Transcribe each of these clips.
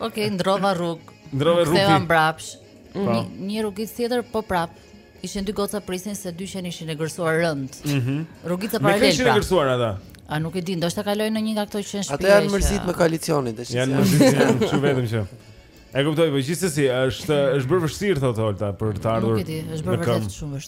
Ok, ndrova rrug. Ndrova rrug. Ktheva mbrapsh. Po. Një, një rrugicë tjetër po prap. Ishin dy goca prisin se dy qenë ishin egërsuar rëndë. Mhm. Mm rrugica paralel. Me kishin pra. egërsuar ata. A nuk e di, ndoshta kalojnë në një nga këto qenë shtëpi. Ata janë mërzit me koalicionin, tash. Janë mërzit, janë çu vetëm që. E kuptoj, po gjithsesi është është bërë vështirë thotë Olta për të ardhur. Nuk e di, është bërë vërtet shumë vështirë.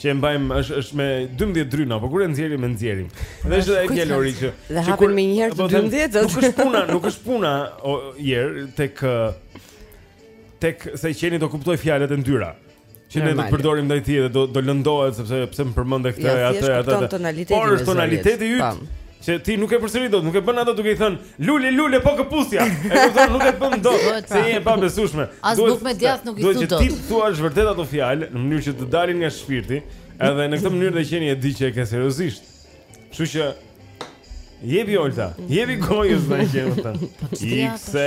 që e mbajmë është është me 12 dryna, po kur e nxjerrim e nxjerrim. Dhe është ai fjalori që i hapim me një herë të 12. Nuk është puna, nuk është puna o jer tek tek se qeni do kuptoj fjalët e ndyra. Që ne do të përdorim ndaj tij dhe do do lëndohet sepse pse më përmendë këtë atë atë. Por tonaliteti yt. Se ti nuk e përsërit dot, nuk e bën ato duke i thënë lule lule po këputhja. E kupton, nuk e bën dot. Duhet, pra. Se je e pabesueshme. As Duhet- bukë me djathë nuk i Duhet thu që dot. ti të thuash vërtet ato fjalë në mënyrë që të dalin nga shpirti, edhe në këtë mënyrë dhe qeni e di që e ke seriozisht. Kështu që jepi Olta, jepi gojës me qenë me thënë. Po ç'të Ik japësh? se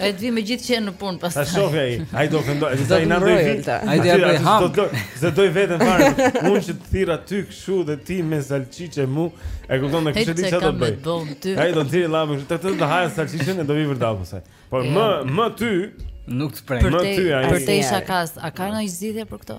Ai të vi me gjithë qenë në punë pastaj. Ta shohë ai. Ai do ofendoj, ai do i ndaj. Ai do të ha. Do të do të vetëm fare. Mund të thirr aty kshu dhe ti me salçiçe mo, e kupton kush e di çfarë do bëj. Ai do të thirr llamë, të të të hajë salçiçen e do vi vërtet pastaj. Por më më ty nuk të prej. Më ty ai. Për të isha kas, a ka ndonjë zgjidhje për këtë?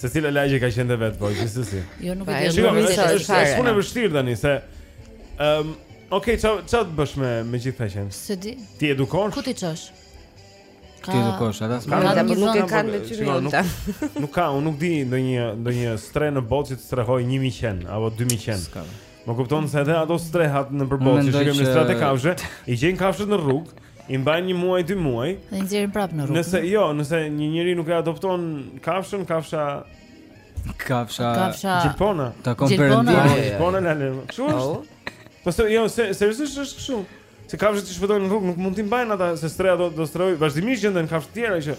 Se cila lagje ka qenë vetë po gjithsesi. Jo nuk e di. Shikoj, është shumë e vështirë tani se ëm Ok, ça ça të bësh me me gjithë këta qenë? S'e di. T'i edukosh? Ku t'i çosh? Ka... T'i edukosh, edhe s'ka. Ka apo nuk e kanë detyrë Olta. Nuk, nuk ka, unë nuk di ndonjë ndonjë strehë në botë që të strehoj 1000 qen apo 2000 qen. S'ka. Më kupton se edhe ato strehat nëpër botë që shikojmë strehat e kafshëve, i gjejnë kafshët në rrugë, i mbajnë një muaj, dy muaj. Dhe i nxjerrin prapë në rrugë. Nëse jo, nëse një njeri nuk e adopton kafshën, kafsha kafsha kafsha gjipona. Ta konferendoj. Gjipona në lëmë. Kështu është. Po. po se jo, se seriozisht është kështu. Se kafshët që shpëtohen në rrugë nuk mund t'i mbajnë ata se streha do do strehojë vazhdimisht gjenden kafshë të tjera që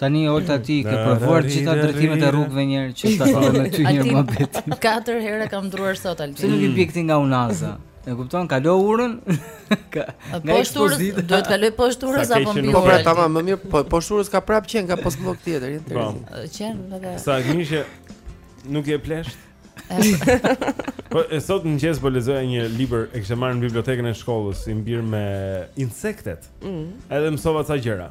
Tani Olta ti ke provuar të gjitha drejtimet e rrugëve një herë që ta ka me ty një mohabet. Katër herë kam ndruar sot Altin. Pse nuk i bie këtij nga Unaza? E kupton, kalo urën. Ka, nga ekspozita. Duhet kaloj poshtë urës apo mbi urën. Po pra, tamam, më mirë, po poshtë urës ka prap qen, ka poshtë blok tjetër, interesant. Po. Qen, edhe. Sa gnishe nuk e plesht? Po e sot në mëngjes po lexoja një libër e kisha marrë në bibliotekën e shkollës, lidhur me insektet. Mm. Edhe mësova ca gjëra.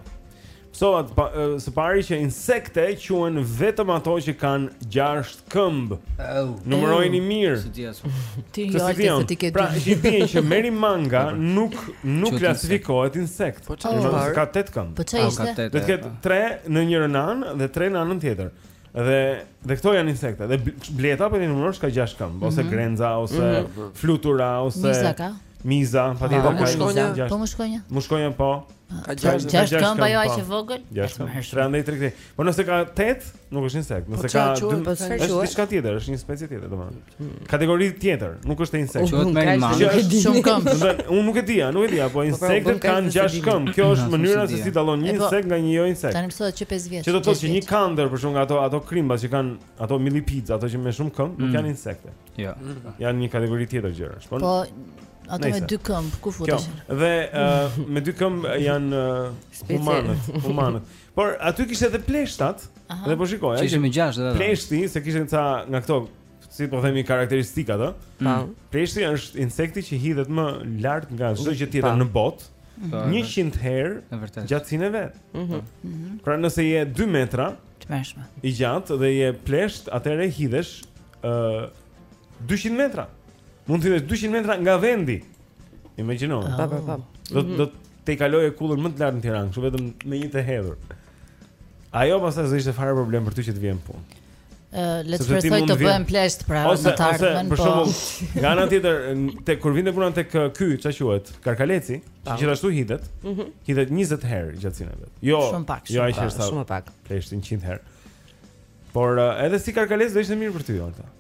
Mësova pa, së pari që insekte quhen vetëm ato që kanë gjashtë këmbë. Oh. Numërojini oh. mirë. S'e dija sot. Ti jo ti se ti ke pra, dy. Pra, do të thotë që merimanga nuk nuk klasifikohet insekt. Po çfarë? Ka tetë këmbë. Po çfarë ishte? Do të ketë tre në njërën anë dhe tre në anën tjetër. Dhe dhe këto janë insekte. Dhe bleta po t'i numërosh ka 6 këmbë, ose mm -hmm. grenza, ose mm -hmm. flutura, ose Miza ka. Miza, patjetër po, ka. Mushkonja, po mushkonja. Mushkonja po. Ka 6 6 këmbë ajo aq e vogël. Prandaj tek ti. Po nëse ka 8, nuk është insekt. Po nëse ka 2, është diçka tjetër, është një specie tjetër domethënë. Kategori tjetër, nuk është insekt. Quhet merimangë. Shumë këmbë. Unë nuk e di, nuk e di, po insektet kanë gjashtë këmbë. Kjo është mënyra se si dallon një insekt nga një jo insekt. Tani mësohet që 5 vjet. Që do të thotë që një kandërr për shembull nga ato ato krimba që kanë ato millipedes, ato që me shumë këmbë, nuk mm. janë insekte. Jo. Janë një kategori tjetër gjërash. Po, po Ato me dy këmbë, ku futesh? Dhe uh, me dy këmbë janë uh, humanët, humanët. Por aty kishte edhe pleshtat dhe po shikoja. Kishte me gjashtë edhe. Pleshti se kishte ca nga këto, si po themi karakteristikat, ato. Po. Mm. Pleshti është insekti që hidhet më lart nga çdo gjë tjetër në botë. 100 herë gjatësinë e vet. Mhm. Mhm. Pra nëse je 2 metra, tmerrshme. I gjatë dhe je plesht, atëherë hidhesh ë uh, 200 metra. Mund të hidhesh 200 metra nga vendi. Imagjino. Po, po, po. Do do të kalojë kullën më të lartë në Tiranë, kështu vetëm me një të hedhur. Ajo pastaj s'do ishte fare problem për ty që të vije në punë. Ë, le të shpresoj të bëhem plesht pra në të ardhmen. Po. Për shembull, nga ana tjetër, te kur vinte puna tek ky, çka quhet, Karkaleci, që gjithashtu hidhet. Mhm. Hidhet 20 herë gjatësinë e vet. Jo, shumë pak, jo, shumë pak. Shumë pak. Plesht 100 herë. Por edhe si karkalec do ishte mirë për ty, Olta.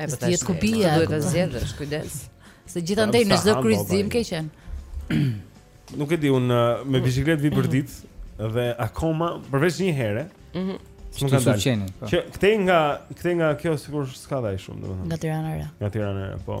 E po tash ku bie? Duhet ta zgjedhësh, kujdes. Se gjithandej në çdo kryqëzim ke qen. Nuk e di unë me biçikletë vij përditë dhe akoma përveç një herë. Mhm. Nuk ka dalë. Po. Që këtej nga këtej nga kjo sikur s'ka daj shumë, domethënë. Nga Tirana e Re. Nga Tirana e Re, po.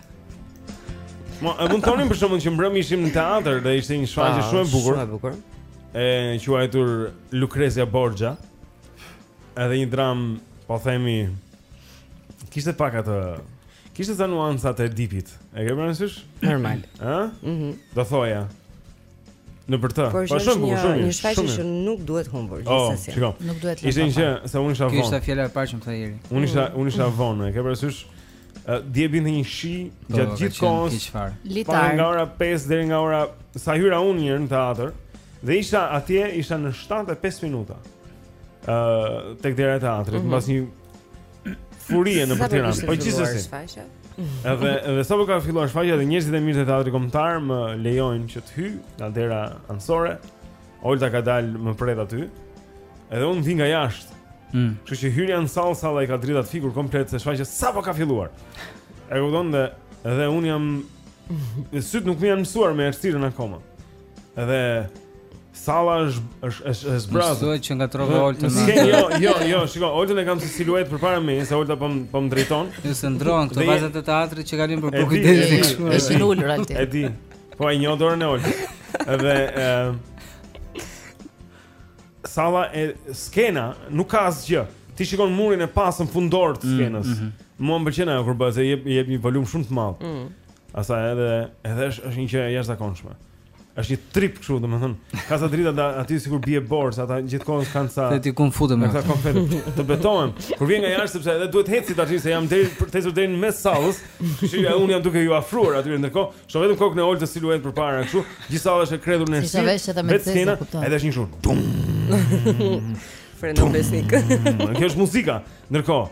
Po, e mund të thonim për shembull që mbrëm ishim në teatër dhe ishte një shfaqje shumë e bukur. Shumë e bukur. E quajtur Lucrezia Borgia. Edhe një dramë, po themi, kishte pak atë Kishte ca nuancat e Edipit. E ke parasysh? Normal. Ë? Mhm. Do thoja. Nëpër të. Po shumë bukur, shumë. Një shfaqje që nuk duhet humbur oh, gjithsesi. Oh, nuk duhet lënë. Ishte një se unë isha vonë. Ishte fjala e parë që më tha Eri. Unë isha unë isha mm. vonë, e ke parasysh? Dje binte një shi gjatë gjithë kohës. Po nga ora 5 deri nga ora sa hyra unë në teatër dhe isha atje, isha në 7:05 minuta. Ë tek dera e teatrit, mm -hmm. mbas një furie në Tiranë. Po gjithsesi. Edhe edhe sapo ka filluar shfaqja dhe njerëzit e mirë të teatrit kombëtar më lejojnë që të hyj nga dera anësore. Olta ka dalë më pret aty. Edhe unë vij nga jashtë. Mm. Kështu që hyrja në sallë salla i ka dritat fikur komplet se shfaqja sapo ka filluar. E kupton dhe dhe unë jam në sytë nuk më janë mësuar me errësirën akoma. Edhe salla është është është është zbrazët. Duhet që ngatërrove Oltën. Nuk keni jo, jo, jo, shiko, Oltën e kam si siluetë përpara me, se Olta po po më drejton. Nëse ndërron këto vajzat e teatrit që kalojnë për bukë deri tek shkolla. Ishin ulur aty. E di. Po e njoh dorën e Oltës. Edhe ë salla e skena nuk ka asgjë. Ti shikon murin e pasëm fundor të mm, skenës. Mm, mm. Mua më pëlqen ajo kur bëhet, jep jep një volum shumë të madh. Mm. Saqë edhe edhe është është një gjë e jashtëzakonshme. Është një trip kështu, domethënë, ka sa drita da, aty sikur bie borë, ata gjithkohon kanë sa. Ti ku futem atë. Ata kanë fjalë. Të betohem. Kur vjen nga jashtë sepse edhe duhet të eci tash se jam deri për të ecur deri në mes sallës. Kështu që unë jam duke iu afruar aty ndërkohë, shoh vetëm kokën e Oltës siluetë përpara kështu, gjithë salla është e kredhur në të zi. Vetë skena, edhe është një shumë. Dum. Fare onirike. Kjo është muzika. Ndërkohë,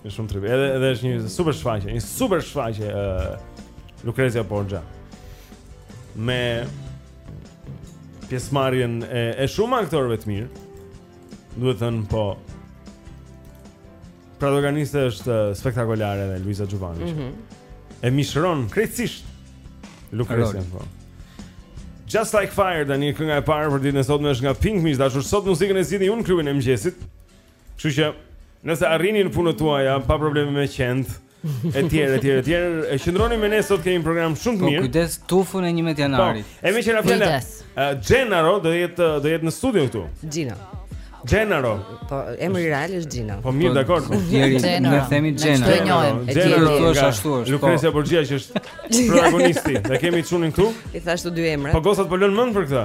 Është shumë trip. Edhe edhe është një super shfaqje, një super shfaqje ë uh, Lucrezia Borgia. Me pjesëmarrjen e, e shumë aktorëve të mirë. Duhet thënë po protagoniste është spektakulare dhe Luiza Xhuvani. Mm -hmm. E mishëron krejtësisht Lucrezia-n, po. Just Like Fire tani kënga e parë për ditën e sotme është nga Pink. Miq të dashur, sot muzikën e zgjidhni ju në Klubin e mëngjesit. Kështu që nëse arrini në punët tuaja pa probleme me qentë, etj, etj, etj, e qëndroni me ne sot kemi një program shumë të Po mirë. kujdes tufën e 11 Po, janarit. e me qëra fjala. Kujdes. eh, Gennaro do jetë do jetë në studio këtu. Gino. Gennaro. Po emri real është Gino. Po mirë, dakor. po. Jeri, Gennaro. ne themi Ne Gennaro. çdo e njohim. E Gennaro tjerë. thua nga ashtu është, Lucrezia Borgia që është protagonisti. Ne kemi çunin këtu. I thashë të dy emra. Po gocat po lënë mend për këtë.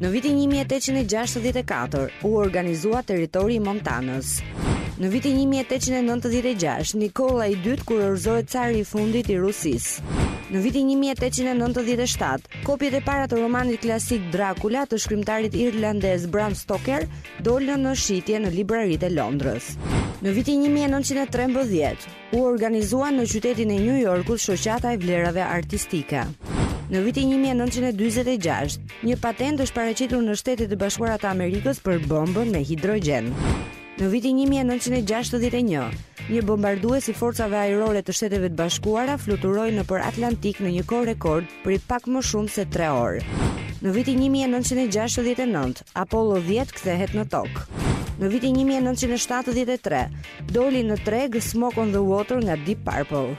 Në vitin një mijë e tetëqind e gjashtëdhjetë e katër u organizua territori i Montanës. Në vitin një mijë e tetëqind e nëntëdhjetë e gjashtë, Nikolla i Dytë kurorëzohet cari i fundit i Rusisë. Në vitin një mijë e tetëqind e nëntëdhjetë e shtatë, kopjet e para të romanit klasik Dracula të shkrimtarit irlandez Bram Stoker dolën në shitje në libraritë e Londrës. Në vitin një mijë e nëntëqind e trembëdhjetë, U organizua në qytetin e New Yorkut Shoqata e Vlerave Artistike. Në vitin 1946, një patent është paraqitur në Shtetet e Bashkuara të Amerikës për bombën me hidrogjen. Në vitin 1961, një bombardues i forcave ajrore të Shteteve të Bashkuara fluturoi nëpër Atlantik në një kohë rekord prej pak më shumë se 3 orë. Në vitin 1969, Apollo dhjetë kthehet në Tokë. Në vitin 1973, doli në treg Smoke on the Water nga Deep Purple.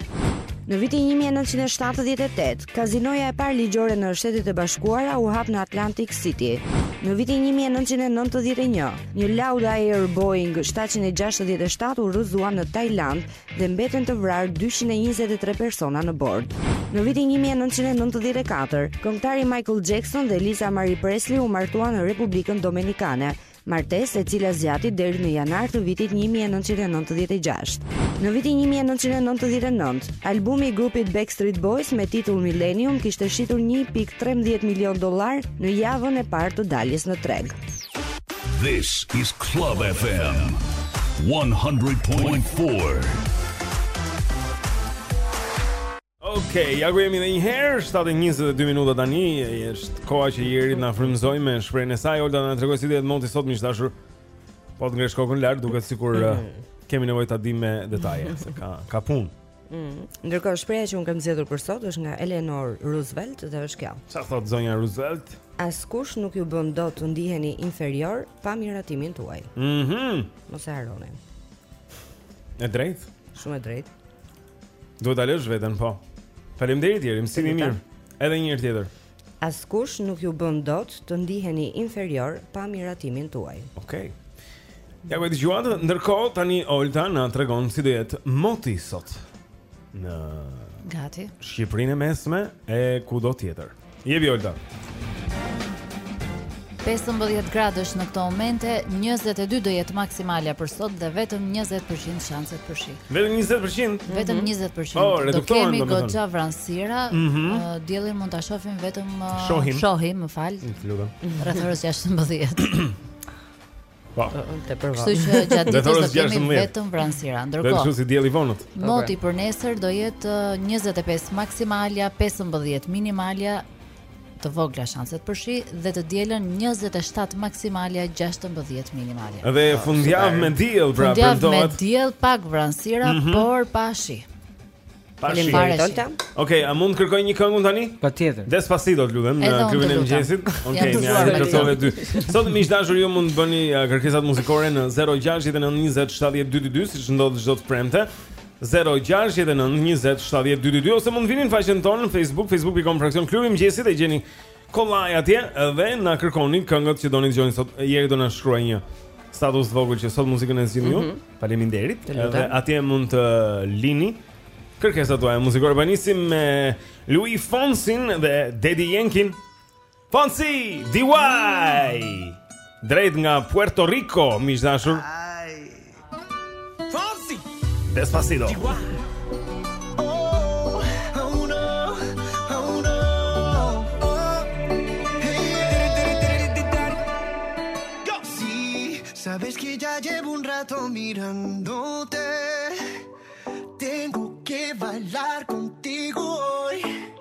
Në vitin 1978, kazinoja e parë ligjore në Shtetet e Bashkuara u hap në Atlantic City. Në vitin 1991, një Lauda Air Boeing 767 u rrëzua në Tajlandë dhe mbetën të vrarë dyqind e njëzet e tre persona në bord. Në vitin një mijë e nëntëqind e nëntëdhjetë e katër, këngëtari Michael Jackson dhe Lisa Marie Presley u martuan në Republikën Dominikane, martesë e cila zgjati deri në janar të vitit një mijë e nëntëqind e nëntëdhjetë e gjashtë. Në vitin një mijë e nëntëqind e nëntëdhjetë e nëntë, albumi i grupit Backstreet Boys me titull Millennium kishte shitur një pikë trembëdhjetë milionë dollarë në javën e parë të daljes në treg. This is Club FM 100.4. Okay, ja ku jemi dhe një herë, 7:22 minuta tani, është koha që Jeri të na frymëzojë me shprehjen e saj, Olta të na tregojë si do jetë moti sot miq të dashur. Po të ngresh kokën lart, duket sikur mm. eh, kemi nevojë ta dimë me detaje se ka ka punë. Mm. Ndërkohë shprehja që unë kam zgjedhur për sot është nga Eleanor Roosevelt dhe është kjo. Ça thotë zonja Roosevelt? Askush nuk ju bën dot të ndiheni inferior pa miratimin tuaj. Mhm. Mm Mos e harroni. E drejtë? Shumë e drejtë. Duhet ta lësh veten po. Faleminderit Jeri, mësim i mirë. Edhe një herë tjetër. Askush nuk ju bën dot të ndiheni inferior pa miratimin tuaj. Okej. Okay. Ja ku e dëgjuat, ndërkohë tani Olta na tregon si do jetë moti sot në Gati. Shqipërinë e mesme e kudo tjetër. Jepi Olta. 15 gradësh në këto momente, 22 do jetë maksimalja për sot dhe vetëm 20% shanset për shi. Vetëm 20%. Vetëm 20%. Mm -hmm. Do kemi goxha vranësira, mm -hmm. uh, diellin mund ta shohim vetëm uh, shohim. shohim, më fal. Lutem. Rreth orës 16. Po. Te përvoj. Kështu që gjatë ditës do të kemi vetëm vranësira. Ndërkohë. Vetëm si diell i vonët. Okay. Moti për nesër do jetë 25 maksimalja, 15 minimalja, të vogla shanset për shi dhe të dielën 27 maksimalja 16 minimalja. Dhe ah, fundjavë me diell pra premtohet. Fundjavë me diell pak vranësira, mm -hmm. por pa shi. Pa shi. Okej, okay, a mund të kërkoj një këngë tani? Patjetër. Despacito, të lutem, në klubin e mëngjesit. Okej, okay, më ardhi të thonë dy. Sot miq të dashur ju mund të bëni uh, kërkesat muzikore në 069 20 70 222, siç ndodh çdo të premte. Zero gjashtëdhjetë e nëntë njëzet shtatëdhjetë dy dy dy ose mund të vini në faqen tonë në Facebook, facebook.com fraksion klubi i mëngjesit e gjeni kollaj atje dhe na kërkoni këngët që doni të dëgjoni sot. Jeri do na shkruajë një status të vogël që sot muzikën e zgjidhni ju. Mhm. Faleminderit. Të lutem. Dhe atje mund të lini kërkesat tuaja muzikore. Po nisim me Luis Fonsin dhe Daddy Yankeen. Fonsi, DIY. Drejt nga Puerto Rico, miq dashur. Ah. Sí, Sabes que ya llevo un rato mirándote. Tengo que bailar contigo hoy.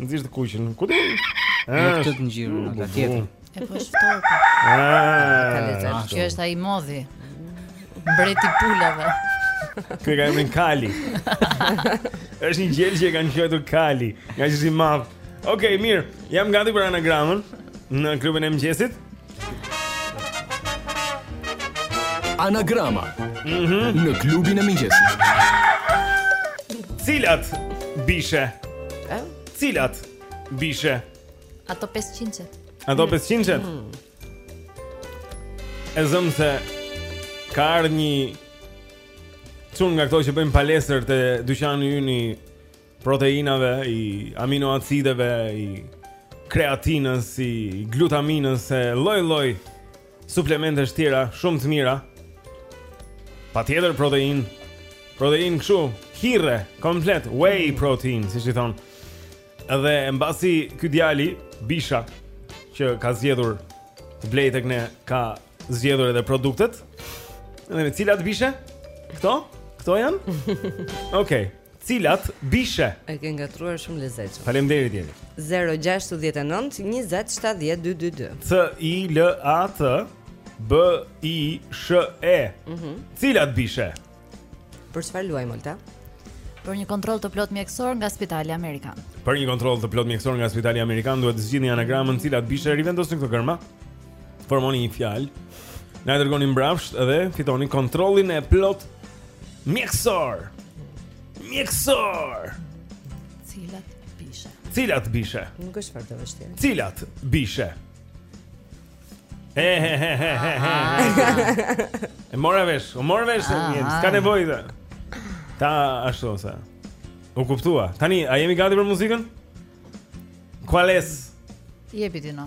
Nxirë të kuqën. Ku ti? Nuk të të ngjirë në ka tjetër. E po është ftorë. Ah, kjo është ai modhi. Mbreti i pulave. E ka emrin Kali. Është një gjel që e kanë quajtur Kali, ngaqë është i madh. Okej, okay, mirë. Jam gati për anagramën në klubin e mëngjesit. Anagrama mhm. Në klubin e mëngjesit. Cilat bishe? Eh? Cilat bishe? Ato 500 Ato 500 mm. E zëmë se ka ardhë një çun nga këto që bëjnë palestër te dyqani yni proteinave, i aminoacideve, i kreatinës, i glutaminës, e lloj lloj suplementesh tjera, shumë të mira. Patjetër protein, protein kështu, hirre, komplet, whey protein, siç i thonë. Edhe mbasi ky djali, bisha, që ka zgjedhur të blejë tek ne, ka zgjedhur edhe produktet. Dhe me cilat bishe? Këto? Këto janë? Okej. Okay. Cilat bishe? E ke ngatërruar shumë lezetshëm. Faleminderit Jeri. 069 20 70 222. C I L A T B I S H E. Mhm. Cilat bishe? Për çfarë luajmë Olta? Për një kontroll të plotë mjekësor nga Spitali Amerikan. Për një kontroll të plotë mjekësor nga Spitali Amerikan duhet të zgjidhni anagramën cilat bishe rivendosni këto gërma. Formoni një fjalë. Na e dërgoni mbrapsht dhe fitoni kontrollin e plotë Mjekësor. Mjekësor. Cilat bishe? Cilat bishe? Nuk është fare e vështirë. Cilat bishe? E mora vesh, u mor vesh, ah, ah. s'ka nevojë dhe. Ta ashtu ose. U kuptua. Tani a jemi gati për muzikën? Qual es? Jepi ti no.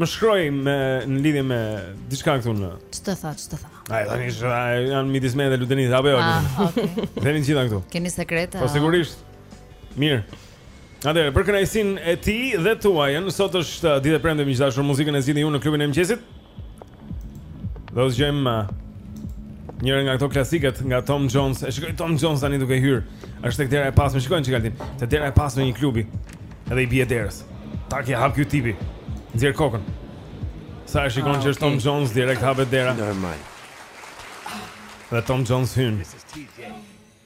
Më shkroi në lidhje me diçka këtu në. Ç'të tha, ç'të tha? Ai tani janë midis meje dhe Ludenit apo jo? Ah, okay. Vjen gjithë këtu. Keni sekrete? Po sigurisht. Mirë. Atëherë, për kënaqësinë e tij dhe tuajën, sot është uh, ditë e premte miq të dashur muzikën e zgjedh unë në klubin e mëngjesit. Do të dëgjojmë uh, njëra nga këto klasiket nga Tom Jones. E shikoj Tom Jones tani duke hyrë. Është tek dera e pasme, shikojnë çikaltin. Te dera e pasme një klubi. Edhe i bie derës. Tak i hap ky tipi. Nxjerr kokën. Sa e shikon ah, që është Tom Jones direkt hapet dera. Normal. Dhe Tom Jones hyn.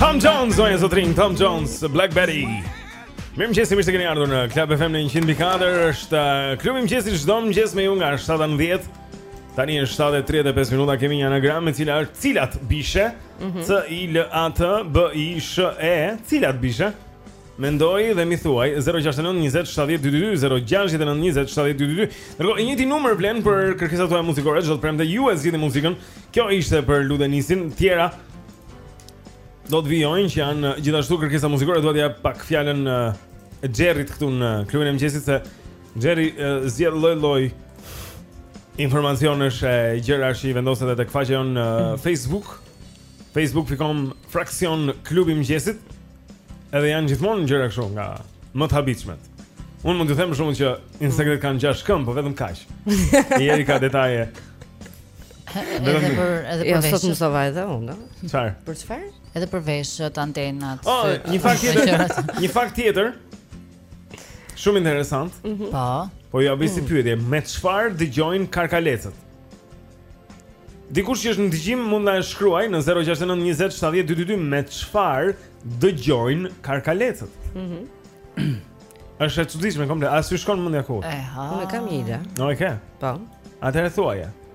Tom Jones, zonja zotërinj, Tom Jones, Black Betty Mirëmëngjesi, mirë se keni ardhur në Klab FM në 100.4 është uh, klubi mëngjesit çdo mëngjes me ju nga 7 në 10 Tani është 7.35 minuta kemi një anagramë e cila është cilat bishe Cilat bishe Mhm. C I L A T B I S H E, cila të bishë? Mendoje dhe ma thuaj 069 20 70 222 069 20 70 222. Dërgo i njëjti numër vlen për kërkesat tuaja muzikore, çdo të premte ju e zgjidhni muzikën. Kjo ishte për Ludenisin, të tjera do të vijojnë që janë gjithashtu kërkesa muzikore, dua t'ia jap pak fjalën e Xherrit këtu në klubin e mëngjesit se Xheri zgjedh lloj lloj informacionesh e gjërash që i vendos edhe tek faqja jonë në mm. Facebook. Facebook.com fraksion klubi i mëngjesit. Edhe janë gjithmonë gjëra kështu nga më të habitshmet. Unë mund t'ju them për shembull që insektet kanë gjashtë këmbë, po vetëm kaq. Xheri ka detaje. Edhe për edhe për jo, veshët. Jo, sot mësova edhe unë. Çfarë? Për çfarë? Edhe për veshët, antenat. Oh, një fakt tjetër. një fakt tjetër. Shumë interesant. Mm -hmm. Po. Po jua bëj si mm. pyetje, me çfarë dëgjojnë karkalecët? Dikush që është në dëgjim mund të na e shkruajë në 069 20 70 222 me çfarë dëgjojnë karkalecët. Mhm. Mm është e çuditshme komplet. As të shkon mendja ku? Eha. Unë kam një ide. Po, e ke. Po. Atëherë thuaje.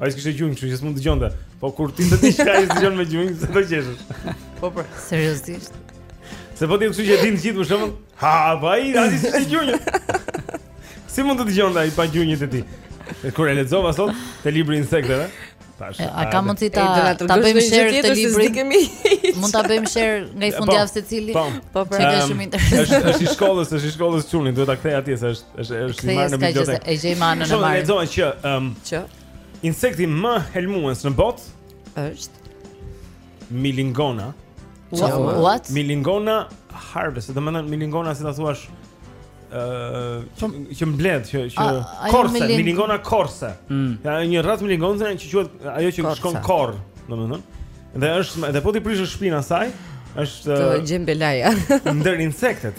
Ai s'kishte gjunjë, kështu që s'mund të dëgjonte. Po kur ti të dish ai dëgjon me gjunjë, s'do qeshësh. Po po, seriozisht. Se po ti kështu që din gjithë më shumë. Ha, po ai ai s'kishte gjunjë. Si mund të dëgjonte ai pa gjunjët e tij? E kur e lexova sot te libri i insekteve, thashë. A ka mundësi ta ta bëjmë share te libri? Mund ta bëjmë share nga i po, fundjavë secili. Po, po, po. Është shumë interesant. Është i shkollës, është i shkollës së çunit, duhet ta kthej atje se është Është është i marrë në bibliotekë. E gjej marrë në marrë. Lexova që ëm ehm, që insekti më helmues në botë është milingona. What? Milingona harvester, do të thotë milingona si ta thuash ë që mbledh që që korse, Milingona korse. Mm. Ka një racë milingonash që quhet ajo që shkon korr, domethënë. Dhe është dhe po t'i prishësh shpinën asaj, është të gjen belaja. Ndër insektet.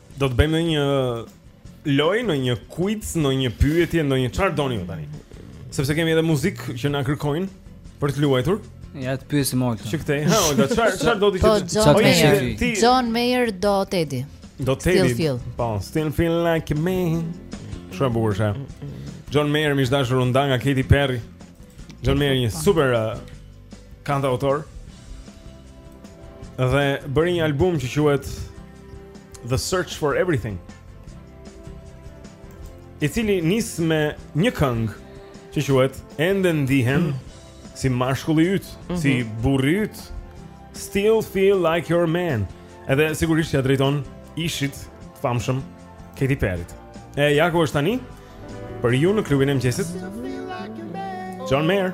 Do të bëjmë ndonjë lojë, ndonjë quiz, ndonjë pyetje, ndonjë çfarë doni ju tani. Sepse kemi edhe muzikë që na kërkojnë për të luajtur. Ja të pyesim Oltën këtej? Ha, Olta, çfarë çfarë do të po, thotë? Çfarë do të thotë? John Mayer do Teddy. Do Teddy. Po, still feel like me. Shumë e bukur është. John Mayer ish i dashur u nda nga Katy Perry. John Mayer një super uh, Kantautor Dhe bëri një album që quhet The Search for Everything I cili nis me një këngë Që quhet Ende ndihem mm. Si mashkulli yt mm -hmm. Si mhm. burri yt Still feel like your man Edhe sigurisht që ia drejton ishit të famshëm Katy Perry. E ja ku është tani për ju në klubin e mëngjesit. John Mayer.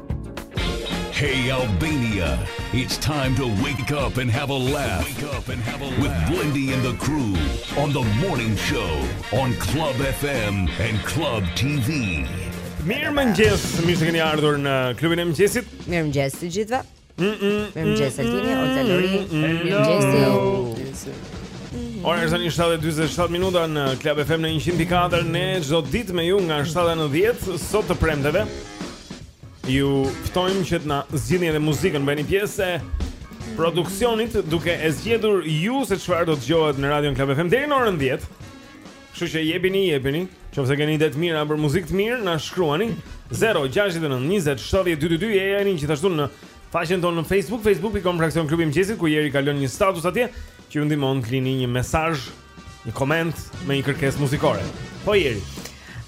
Hey Albania, it's time to wake up and have a laugh. Wake up and have a laugh with Blendi and the crew on the morning show on Club FM and Club TV. Mirëmëngjes, mirë se keni ardhur në klubin e mëngjesit. Mirëmëngjes të gjithëve. Mm, mm, mm, mirëmëngjes e tini, o të lori. Mirëmëngjes e tini. Ora është tani 7.27 minuta në Club FM në 104 Ne çdo ditë me ju nga 7-10 Sot, të premteve Ju ftojmë që të na zgjidhni edhe muzikën, bëhuni pjesë e produksionit duke e zgjedhur ju se çfarë do të dëgjohet në Radio Club FM deri në orën 10. Kështu që jepini, jepini, qoftë se keni ide të mira për muzikë të mirë, na shkruani 069 20 70 222 ejani gjithashtu në faqen tonë në Facebook, facebook.com fraksion klubi i mëngjesit ku Jeri ka lënë një status atje që ju ndihmon të lini një mesazh Një koment me një kërkesë muzikore. Po Jeri.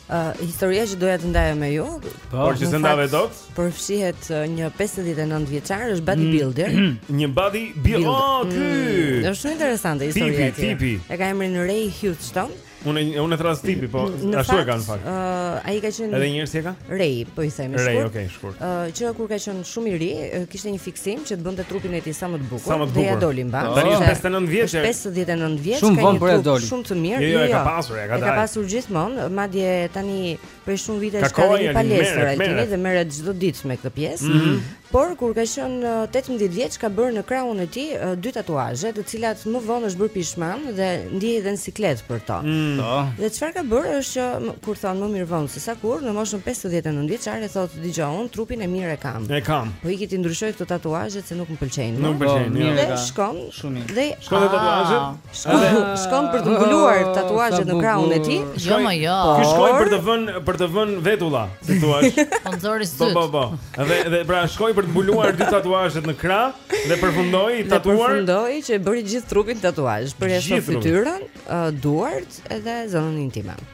Uh, historia që doja të ndaja me ju po, Por që s'e ndave dot Përfshihet uh, një 59 vjeçar është body mm. builder Një body builder Build. oh, mm. ky. është shumë interesante historia e tij, tipi E ka emrin Ray Houston Unë e thërras tipi, po ashtu e ka në fakt. Ëh, ai ka qenë Edhe një herë si e ka? Rei, po i themi shkurt. Rei, okay, shkurt. Ëh, që kur ka qenë shumë i ri, kishte një fiksim që të bënte trupin e tij sa më të bukur. Sa më të bukur. Dhe ia doli mbanë. Tani është 59 vjeç. 59 vjeç. Shumë vonë por ia doli. Shumë të mirë. Jo, jo, e ka jo. pasur, ia ka dalë. E ka pasur gjithmonë, madje tani prej shumë vitesh ka një palestër, Altini, dhe merret çdo ditë me këtë pjesë. Mm -hmm. Por kur ka qenë 18 uh, vjeç ka bërë në krahun e tij uh, dy tatuazhe, të cilat më vonë është bërë pishman dhe ndihej edhe në siklet për to. Mm. Po. Dhe çfarë ka bërë është që kur thonë më mirë vonë se kurrë, në moshën 59 vjeçare thotë dëgjo, unë trupin të mirë e kam. E kam. Po iki t'i ndryshoj këto tatuazhet se nuk më pëlqejnë. Nuk më pëlqejnë. Po, mirë ka. Shkon shumë mirë. Dhe shkon ah, tatuazhet. Shkon, shkon për të mbuluar oh, tatuazhet në krahun e tij. Jo më jo. Ky shkoi për të vënë për të vënë vetulla, si thua. Po nxori sytë. Po po po. Dhe dhe pra shkoi për të mbuluar dy tatuazhet në krah dhe përfundoi i tatuuar. Përfundoi që e bëri gjithë trupin tatuazh, përjashto fytyrën, uh, duart edhe zonën intime.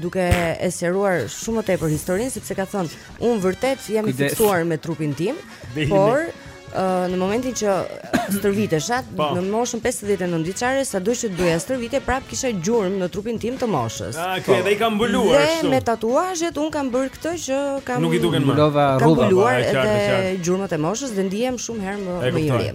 duke e sqaruar shumë më tepër historinë sepse ka thënë unë vërtet jam i fiksuar me trupin tim, por uh, në momentin që stërvitesha po. në moshën 59 vjeçare, sado që të bëja stërvitje, prapë kisha gjurmë në trupin tim të moshës. Ah, okay, po. dhe i kam mbuluar kështu. Dhe me tatuazhet unë kam bërë këtë që kam Nuk i duken më. Kam mbuluar edhe gjurmët e moshës dhe ndihem shumë herë më më i ri.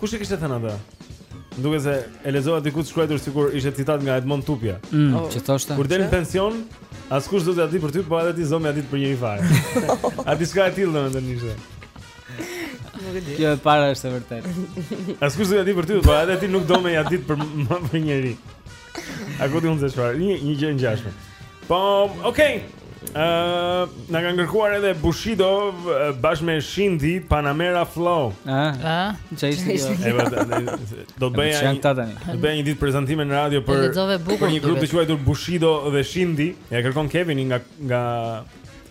Kush e kishte thënë atë? Më duket se e lexova diku të shkruajtur sikur ishte citat nga Edmond Tupja. Mm, oh, ç'thoshte? Kur del në pension, askush s'do t'ia dijë për ty, po edhe ti s'do me ia dit për njeri fare. A diçka e tillë domethënë ishte. Nuk e di. Kjo e para është e vërtetë. Askush s'do t'ia dijë për ty, po edhe ti nuk do me ia dit për më për njeri. A ku ti mund të çfarë? Një, një gjë e ngjashme. Po, okay. Ë, uh, na kanë kërkuar edhe Bushido bashkë me Shindi Panamera Flow. Ah, ah, çaj si. Do të bëja një tani. Do të bëja një ditë prezantime në radio për për një grup të quajtur Bushido dhe Shindi. E kërkon Kevini nga nga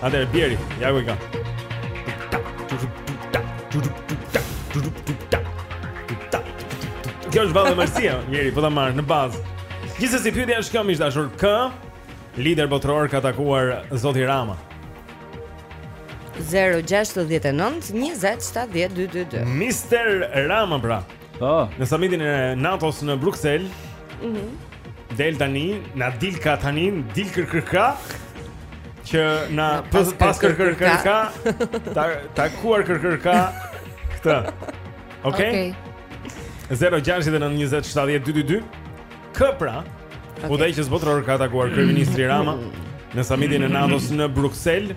Atëherë bjeri, ja ku i ka. Kjo është valle, marrëzia, njeri, po ta marr në bazë. Gjithsesi pyetja është kjo miq të dashur, kë lider botëror ka takuar Zoti Rama? 069 20 70 222. Mister Rama pra. Oh. Në samitin e NATO-s në Bruksel. Mhm. Mm del tani, na dil ka tani, dil kër kër ka. Që na pas pas kër kër kër ka. Ta takuar kër kër ka këtë. Okej. Okay? Okay. 069 20 70 222. Kë pra? Okay. udhëheqës botëror ka takuar kryeministri Rama Në samitin e NATO-s në Bruksel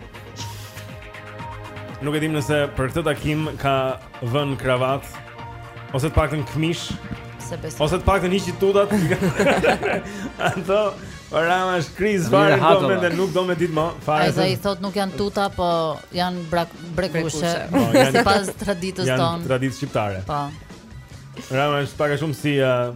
Nuk e dim nëse për këtë takim ka vënë kravatë Ose të paktën këmishë. Ose të paktën hiqi tutat. Anton, Rama s'e krruan fare koment dhe nuk do me dit më. Fare. Ai sa i thotë nuk janë tuta, po janë brak brekushe. Po, Sipas traditës tonë. Janë traditë shqiptare. Po. Rama është pak a shumë si uh,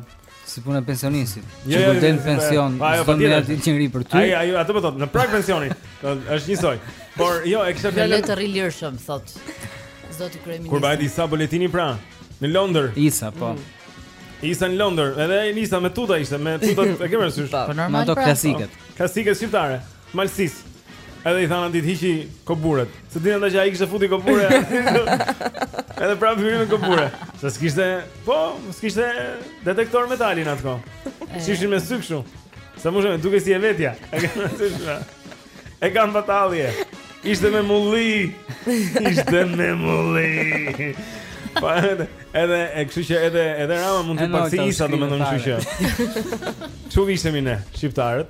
Si puna e pensionistit. Jo, jo, del jo, pension, pa, jo, pa, jo, atë që ngri për ty. Ai, ai, atë po thotë, në prag pensioni. Është njësoj. Por jo, e kisha fjalën. Le të rri lirshëm, thotë. Zoti kryeminist. Kur vajti Isa Boletini pra? Në Londër. Isa, po. Mm. Isa në Londër, edhe ai Isa me tuta ishte, me tuta, e ke parasysh? Po, po normal. Ato pra, po. klasiket. Klasike shqiptare. Malësisë. Edhe i thanë ti hiqi koburet. Se dinë ata që ai kishte futi kobure. Edhe prapë hyri me kobure. Se s'kishte, po, s'kishte detektor metali në atë kohë. Shihnin me sy kështu. Sa më shumë duke si e vetja. E kam thënë. E kam batalje. Ishte me mulli. Ishte me mulli. Po edhe edhe e kështu që edhe edhe Rama mund të pak si Isa domethënë kështu që. Ç'vishemi ne shqiptarët?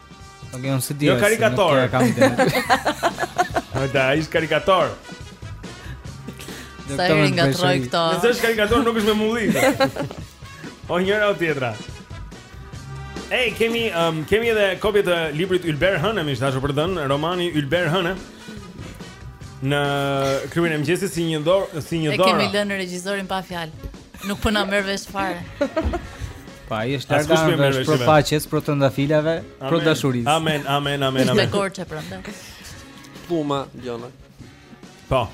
Ok, unë s'e di. Jo karikator. Nuk kam ide. Po pra, ai është karikator. Sa i ngatërroj këto. Nëse është karikator nuk është me mulli. O njëra o tjetra. Ej, kemi um, kemi edhe kopje të librit Ylber Hënë, miq të dashur, për të dhënë, romani Ylber Hënë. Në kryeën e mëngjesit si një dorë, si një dorë. E kemi lënë regjisorin pa fjalë. Nuk po na merr vesh fare. Pa, i është larga nga është prej faqes, prej trëndafilave, prej dashurisë. Amen, amen, amen, amen. Në korë që prënda. Puma, Gjona. Po.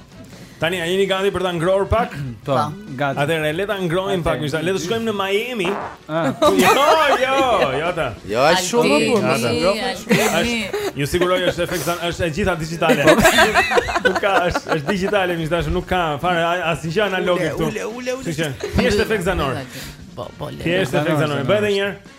Tani a jeni gati për ta ngrohur pak? Po, gati. Atëherë le ta ngrohim pak, mirë, le të shkojmë në Miami. Ah. Jo, jo, jo ta. Jo, është shumë bukur. Ju siguroj është efekt zan, është e gjitha digjitale. Nuk ka, është digjitale, mirë, nuk ka fare asnjë gjë analoge këtu. Ule, ule, ule. Thjesht efekt zanor. Po, po, le. Thjesht efekt zanor. Bëje edhe një herë.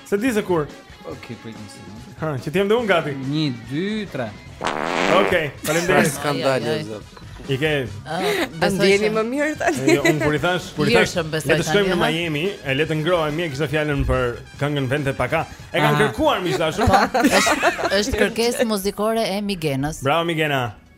S'e di se kur. Okej, prit një sekond. Ha, që të jem dhe unë gati. 1 2 3. Okej, faleminderit. Skandal zot. I ke. Ah, a ndiheni më mirë tani? Jo, unë kur i thashë, kur i thashë. Le të shkojmë në Miami, e le të ngrohemi, e kisha fjalën për këngën Vente Pa' Ca. E kanë ah. kërkuar miq të dashur. Po, është kërkesë muzikore e Migenës. Bravo Migena.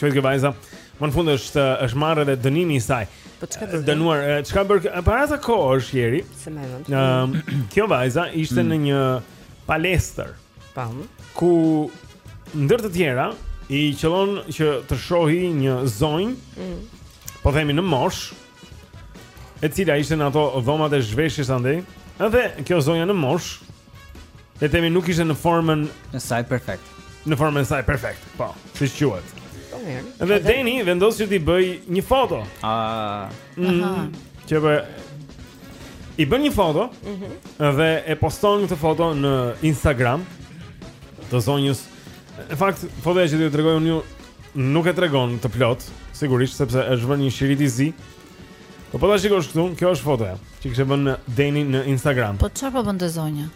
Po kjo vajza? Më në fund është është marrë edhe dënimi i saj. Po çka do? Dënuar, çka bëri para sa kohë e bëri? Se më vjen. Ëm, kjo vajza ishte mm. në një palestër. Pam. Ku ndër të tjera i qëllon që të shohi një zonjë. Mm. Po themi në moshë. E cila ishte në ato dhomat e zhveshjes andej. Edhe kjo zonja në moshë Le të themi nuk ishte në formën e saj perfekt. Në formën e saj perfekt, po, siç quhet. Po mirë. Dhe Deni vendos që t'i bëjë një foto. Ah. Mhm. Që bë i bën një foto mm -hmm. dhe e poston këtë foto në Instagram të zonjës. Në fakt, fotoja që t'jua tregoj unë nuk e tregon të plotë, sigurisht sepse është vënë një shirit i zi Po, po ta shikosh këtu, kjo është fotoja që kishte bërë Deni në Instagram. Po çfarë po bënte zonja?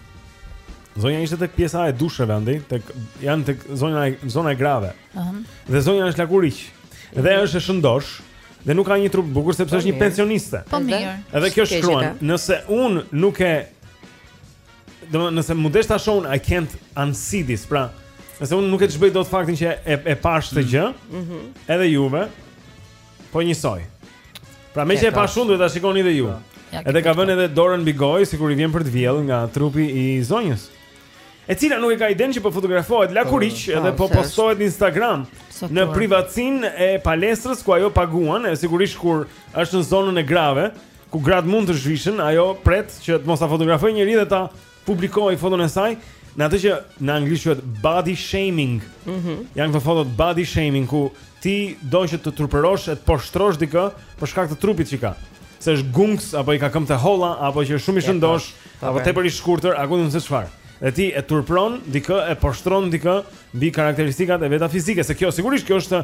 Zonja ishte tek pjesa e dusheve andej, tek janë tek zona e zona e grave. Ëh. Uh -huh. Dhe zonja është lakuriq. Dhe ajo është e shëndoshë dhe nuk ka një trup të bukur sepse po është një pensioniste. Po mirë. Edhe kjo shkruan, nëse unë nuk e do të nëse më desh ta shohun I can't unsee this, pra, nëse unë nuk e zhbëj dot faktin që e e pashë këtë mm. gjë. Ëh. Uh -huh. Edhe juve, Po njësoj. Pra meqë e pashë unë duhet ta shikoni dhe ju. Po. Edhe ka vënë edhe dorën mbi gojë sikur i vjen për të vjellë nga trupi i zonjës. E cila nuk e ka idenë që po fotografohet lakuriq po, edhe po postohet në Instagram në privatësinë e palestrës ku ajo paguan, e sigurisht kur është në zonën e grave, ku gratë mund të zhvishen, ajo pret që të mos ta fotografojë njeri dhe ta publikojë foton e saj në atë që në anglisht quhet body shaming. Mhm. Mm Janë këto foto body shaming ku ti do që të turpërosh e të poshtrosh dikë për shkak të trupit që ka. Se është gungaç apo i ka këmbët të holla apo që është shumë i po, shëndoshë po, apo po. tepër i shkurtër, apo nuk e di çfarë. Dhe ti e turpëron dikë, e poshtron dikë mbi karakteristikat e veta fizike, se kjo sigurisht kjo është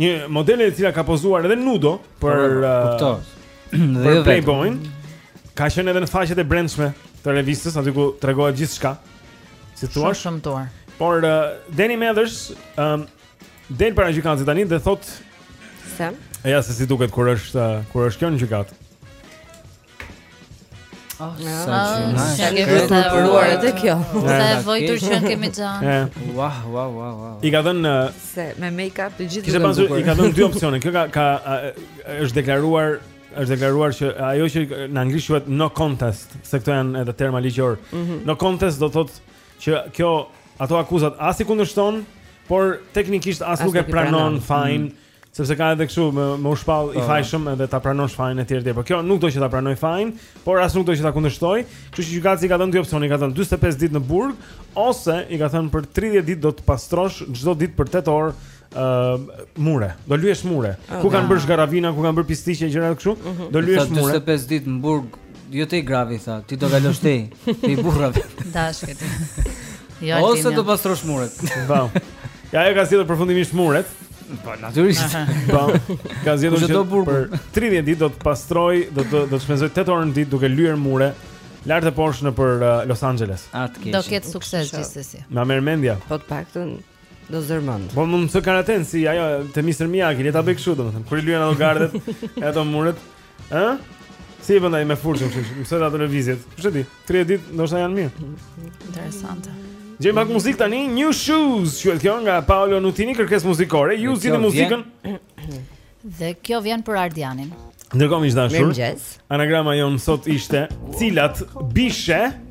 një modele e cila ka pozuar edhe nudo për kuptohet. Uh, Për Playboy-n ka qenë edhe në faqet e brendshme të revistës aty ku tregohet gjithçka. Si thua? Shumë shëmtuar. Por uh, Danny Mathers, ëm um, del para gjykatës tani dhe thotë se ja se si duket kur është uh, kur është kjo në gjykatë. Oh, sa qenka për të vëruar edhe kjo Sa e vuajtur qenka moj xhan Wow, wow, wow, wow I ka dhënë uh, Se me make-up të gjithë janë të bukur. Kishte i ka dhënë dy opsione. Kjo ka ka është deklaruar është deklaruar që ajo që në anglisht quhet no contest, se këto janë edhe terma ligjorë. Mm -hmm. No contest do thotë që kjo ato akuzat as i kundërshton, por teknikisht as, as nuk e pranon fajin, mm -hmm. sepse ka edhe kështu me me u shpall i fajshëm edhe ta pranosh fajin etj etj. Por kjo nuk do që ta pranojë fajin, por as nuk do që ta kundërshtojë, kështu që gjykatësi i ka dhënë dy opsione, ka thënë 45 ditë në burg ose i ka thënë për 30 ditë do të pastrosh çdo ditë për 8 orë ë uh, mure. Do lyesh mure. Oh, ku kanë bërë zhgarravina, ku kanë bërë pistiqe gjëra kështu, uh mhm. -huh. do lyesh mure. Sa 45 ditë në burg, jo te gratë tha, ti do kalosh te, te burrat. Dash këtu. Ja, jo, ose do pastrosh muret. Po. Ja, ajo ka zgjedhur përfundimisht muret. Po natyrisht. Po. Ka zgjedhur që për 30 ditë do të pastrojë, do të do të shpenzojë 8 orë në ditë duke lyer mure lart e poshtë nëpër uh, Los Angeles. Do ketë sukses gjithsesi. Na merr mendja. Po të paktën do zërë mend. Po mund të karaten si ajo te Mr. Miyagi, le ta bëjë kështu domethënë. Kur i lyen ato gardhet, ato muret, Ë? Si e bënte ai me furçën, që mësonte ato lëvizjet Për 30 ditë, ndoshta janë mirë Interesante Dëgjojmë pak muzikë tani, New Shoes Quhet kjo nga Paolo Nutini, kërkesë muzikore Ju zgjidhni muzikën Dhe kjo vjen për Ardianin Ndërkohë miq të dashur Anagrama jonë sot ishte Cilat bishe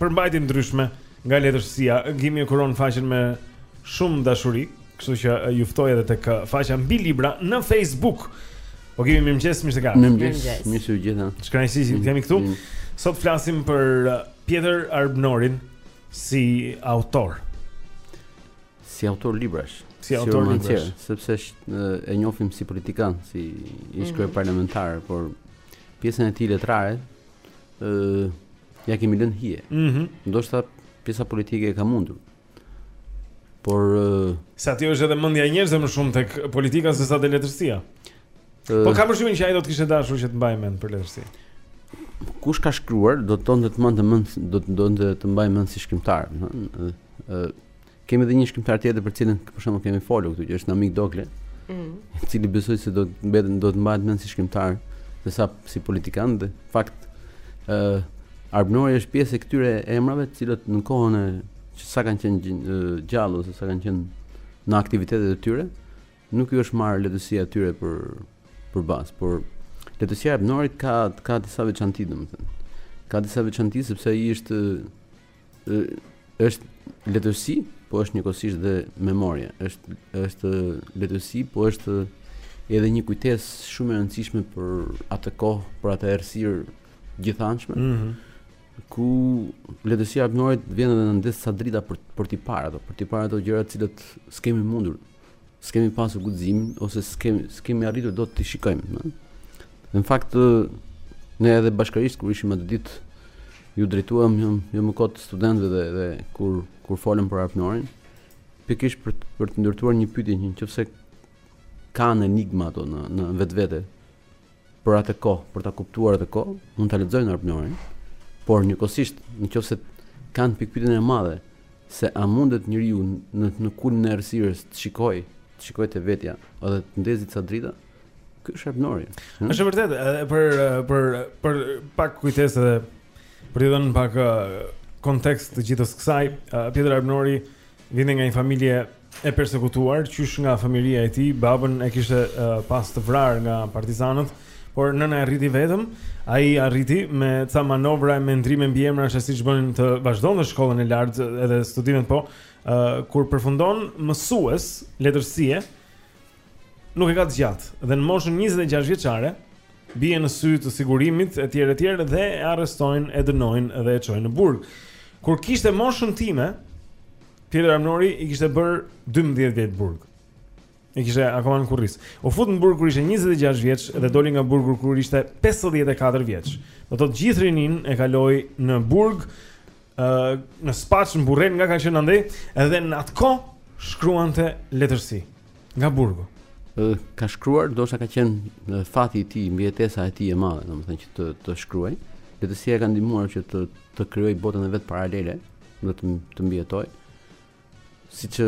përmbajtje ndryshme nga letërsia. Gimi e kuron faqen me shumë dashuri, kështu që ju ftoj edhe tek faqja mbi libra në Facebook. Po Gimi mirëmëngjes, mirë se erdhe. Mirëmëngjes, mirë se ju gjeta. Çka si si kemi këtu? Sot flasim për Pjetër Arbnorin si autor. Si autor librash, si, si autor librash, sepse e njohim si politikan, si ish mhm. kryeparlamentar, mm -hmm. por pjesën e tij letrare ia kemi lënë në hije. Ëh, mm -hmm. ndoshta pjesa politike e ka mundur. Po se aty është edhe mendja e njerëzve më shumë tek politika se sa te letërsia. Po kam përshtypjen që ai do të kishte dashur që të mbahej mend për letërsi. Kush ka shkruar do të donte të mbahej mend do të donte të mbahej mend si shkrimtar, ëh, Kemi dhe një shkrimtar tjetër për të cilin për shembull kemi folur këtu që është Namik Dokle, mm. i cili besoj se do të mbetet do të mbahet mend si shkrimtar, se sa si politikan dhe në fakt ë uh, Arbnori është pjesë e këtyre emrave të cilët në kohën e që sa kanë qenë gjallë ose sa kanë qenë në aktivitetet e tyre, nuk i është marrë letërsia e tyre për për bazë, por letërsia e Arbnorit ka ka disa veçanti domethënë. Ka disa veçanti sepse ai është është letërsi, po është njëkohësisht dhe memorie. Është është letërsi, po është edhe një kujtesë shumë e rëndësishme për atë kohë, për atë errësirë të gjithanshme. Mm -hmm. Ku letërsia e Arbnorit vjen edhe na ndez ca drita për për t'i parë ato, për t'i parë ato gjëra të cilat s'kemi mundur S'kemi pasur guximin ose s'kemi s'kemi arritur dot t'i shikojmë, ëh. Në fakt ne edhe bashkërisht kur ishim atë ditë iu drejtuam jo, jo më kot studentëve dhe dhe kur kur folëm për Arbnorin, pikërisht për për të ndërtuar një pyetje, në qoftë se kanë enigma ato në në vetvete. për atë kohë, për ta kuptuar atë kohë, mund ta lexojnë Arbnorin, por njëkohësisht në qoftë se kanë pikëpyetjen e madhe se a mundet njeriu në në kulmin e errësirës të shikojë, të shikojë te vetja edhe të ndezë ca drita, ky është Arbnori. Hm? Është vërtet, edhe për për për pak kujtesë edhe për të dhënë pak kontekst të gjithës kësaj, uh, Pjetër Arbnori Vinte nga një familje e persekutuar, qysh nga fëmijëria e tij, babën e kishte uh, pas të vrarë nga partizanët, por nëna e rriti vetëm, ai arriti me ca manovra e me ndërrime mbiemrash e siç bënin të vazhdonte shkollën e lartë edhe studimet po, uh, kur përfundon mësues letërsie, nuk e ka të gjatë dhe në moshën 26 vjeçare bie në sy të sigurimit e tjerë e tjerë dhe e arrestojnë, e dënojnë dhe e çojnë në burg. Kur kishte moshën time, Pjetër Arbnori i kishte bërë 12 vjet burg. I kishte akoma në kurriz. U fut në burg kur ishte 26 vjeç dhe doli nga burgu kur ishte 54 vjeç. Domethënë gjithë rininë e kaloi në burg në Spaç në Burrel nga ka qenë andej edhe në atë kohë shkruante letërsi nga burgu ka shkruar ndoshta ka qenë fati i tij mbijetesa e tij e madhe domethënë që të të shkruajë letërsia e ka ndihmuar që të të krijojë botën e vet paralele dhe të të mbijetojë Siç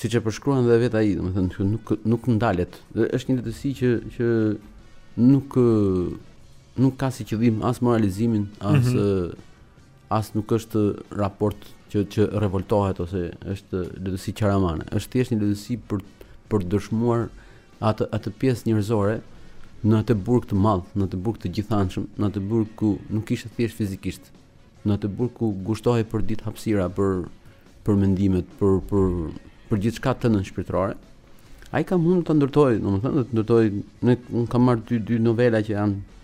siç e përshkruan dhe vetë ai, domethënë që nuk nuk ndalet. Dhe është një letërsi që që nuk nuk ka si qëllim as moralizimin, as mm -hmm. as nuk është raport që që revoltohet ose është letërsi qaramane. Është thjesht një letërsi për për të dëshmuar atë atë pjesë njerëzore në atë burg të madh, në atë burg të gjithanshëm, në atë burg ku nuk ishte thjesht fizikisht, Në atë burg ku ngushtohej për ditë hapësira për për mendimet, për për për gjithçka të thënë shpirtërore. Ai ka mundur të ndërtoj, do të thënë, të ndërtoj, ne un kam marr dy dy novela që janë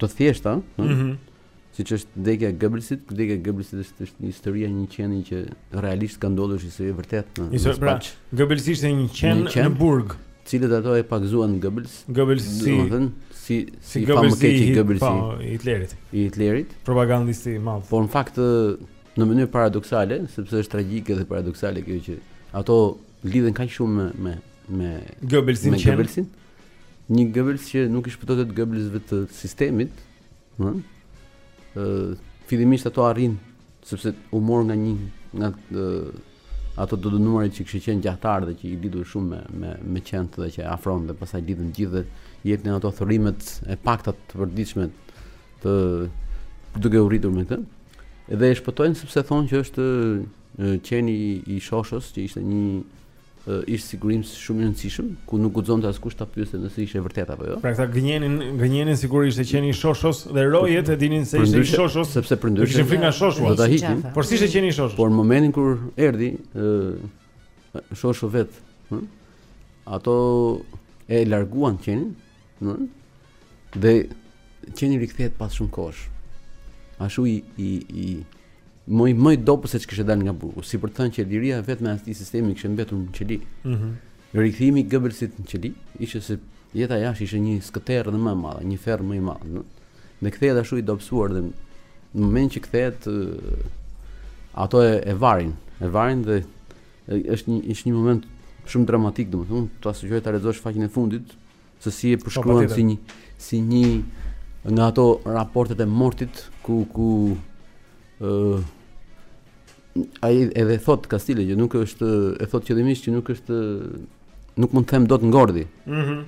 të thjeshta, ëh. Mm -hmm. Siç është Vdekja e Gëbëlsit, Vdekja e Gëbëlsit është është një histori e një qeni që realisht ka ndodhur si e vërtet në Gëbëlsi pra, ishte një qen në burg. Të cilët ato e pagëzuan Goebbels? Goebbels si, domethënë, si si famëkeqi Goebbels po, i Hitlerit. I Hitlerit, propagandisti i madh. Por në fakt në mënyrë paradoksale, sepse është tragjike dhe paradoksale kjo që ato lidhen kaq shumë me me me Goebbelsin. Me Goebbelsin. Një Goebbels që nuk i shpëton dot Goebbelsve të sistemit, Ëh. Hm? Ëh, fillimisht ato arrin sepse u mor nga një nga të, ato të dënuarit që kishte qenë gjahtar dhe qe i lidhur shumë me me me qentë dhe që e afron dhe pastaj lidhen të gjithë dhe i jepnin ato thërrimet e pakta të përditshme të duke u rritur me këtë. Dhe e shpëtojnë sepse thonë që është qeni i Shoshos që ishte një Ish sigurims shumë i rëndësishëm, ku nuk guxonte askush ta pyeste nëse ishte e vërtetë apo jo. Pra këta gënjenin, gënjenin sikur ishte qeni i Shoshos dhe rojet e dinin se ishte i Shoshos, sepse përndryshe kishin frikë nga Shoshua, do ta hiqnin. Por s'ishte qeni i Shoshos? Por në momentin kur erdhi, ë Shoshua vetë, ë ato e larguan qenin Dhe qeni rikthehet pas shumë kohësh. Ashtu i i i më i më i dobët se ç'kishte dalë nga burgu, si për të thënë që liria e vetme e atij sistemi kishte mbetur në qeli. Ëh. Mm Rikthimi i Goebbelsit në qeli ishte se jeta jashtë ishte një skëterrë dhe më e madhe, një ferr më i madh. Dhe kthehet ashtu i dobësuar dhe në moment që kthehet ato e, e varin, e varin dhe është një është një moment shumë dramatik, domethënë, ta sugjeroj ta lexosh faqen e fundit, Se si e përshkruan si një si një nga ato raportet e mortit ku ku ë uh, ai edhe thot kastile që nuk është e thot qëllimisht që nuk është nuk mund të them dot ngordhi. Mhm. Mm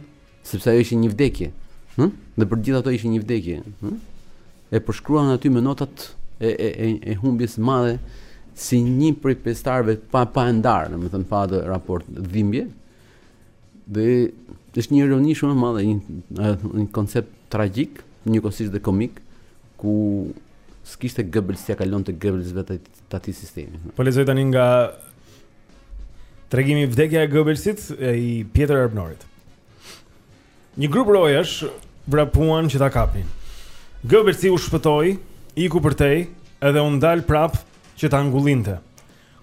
sepse ajo ishte një vdekje. Ëh? Hm? Dhe për gjithë ato ishte një vdekje. Ëh? Hm? E përshkruan aty me notat e e e, e humbjes së madhe si një prej pjesëtarëve pa pa e ndarë, domethënë pa atë raport dhimbje. Dhe është një ironi shumë e madhe, një, një koncept tragjik, njëkohësisht dhe komik, ku s'kishte Goebbels t'ia kalonte Goebbelsve të atij sistemi. Po lexoj tani nga tregimi vdekja e Goebbelsit e Pjetër Arbnorit. Një grup rojash vrapuan që ta kapnin. Goebbelsi u shpëtoi, iku përtej edhe u ndal prapë që t'angullinte.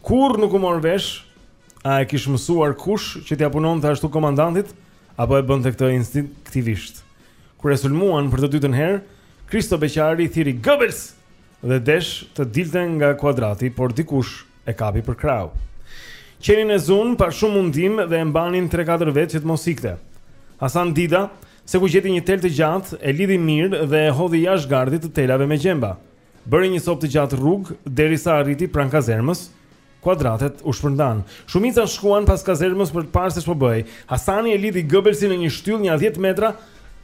Kurrë nuk u mor vesh A e kish mësuar kush që t'ia punonte ashtu komandantit apo e bënte këtë instinktivisht? Kur e sulmuan për të dytën herë, Kristo Beqari thirri Goebbels dhe desh të dilte nga kuadrati, por dikush e kapi për krahu. Qenin e zunë pa shumë mundim dhe e mbanin 3-4 vetë që të mos ikte. Hasan Dida, se ku gjeti një tel të gjatë, e lidhi mirë dhe e hodhi jashtë gardhit të telave me gjemba. Bëri një copë të gjatë rrugë, derisa arriti pranë kazermës, Kuadratet u shpërndanë. Shumica shkuan pas kazermës për të parë se ç'po bëhej. Hasani e lidhi Gëbelsin në një shtyllë nja dhjetë metra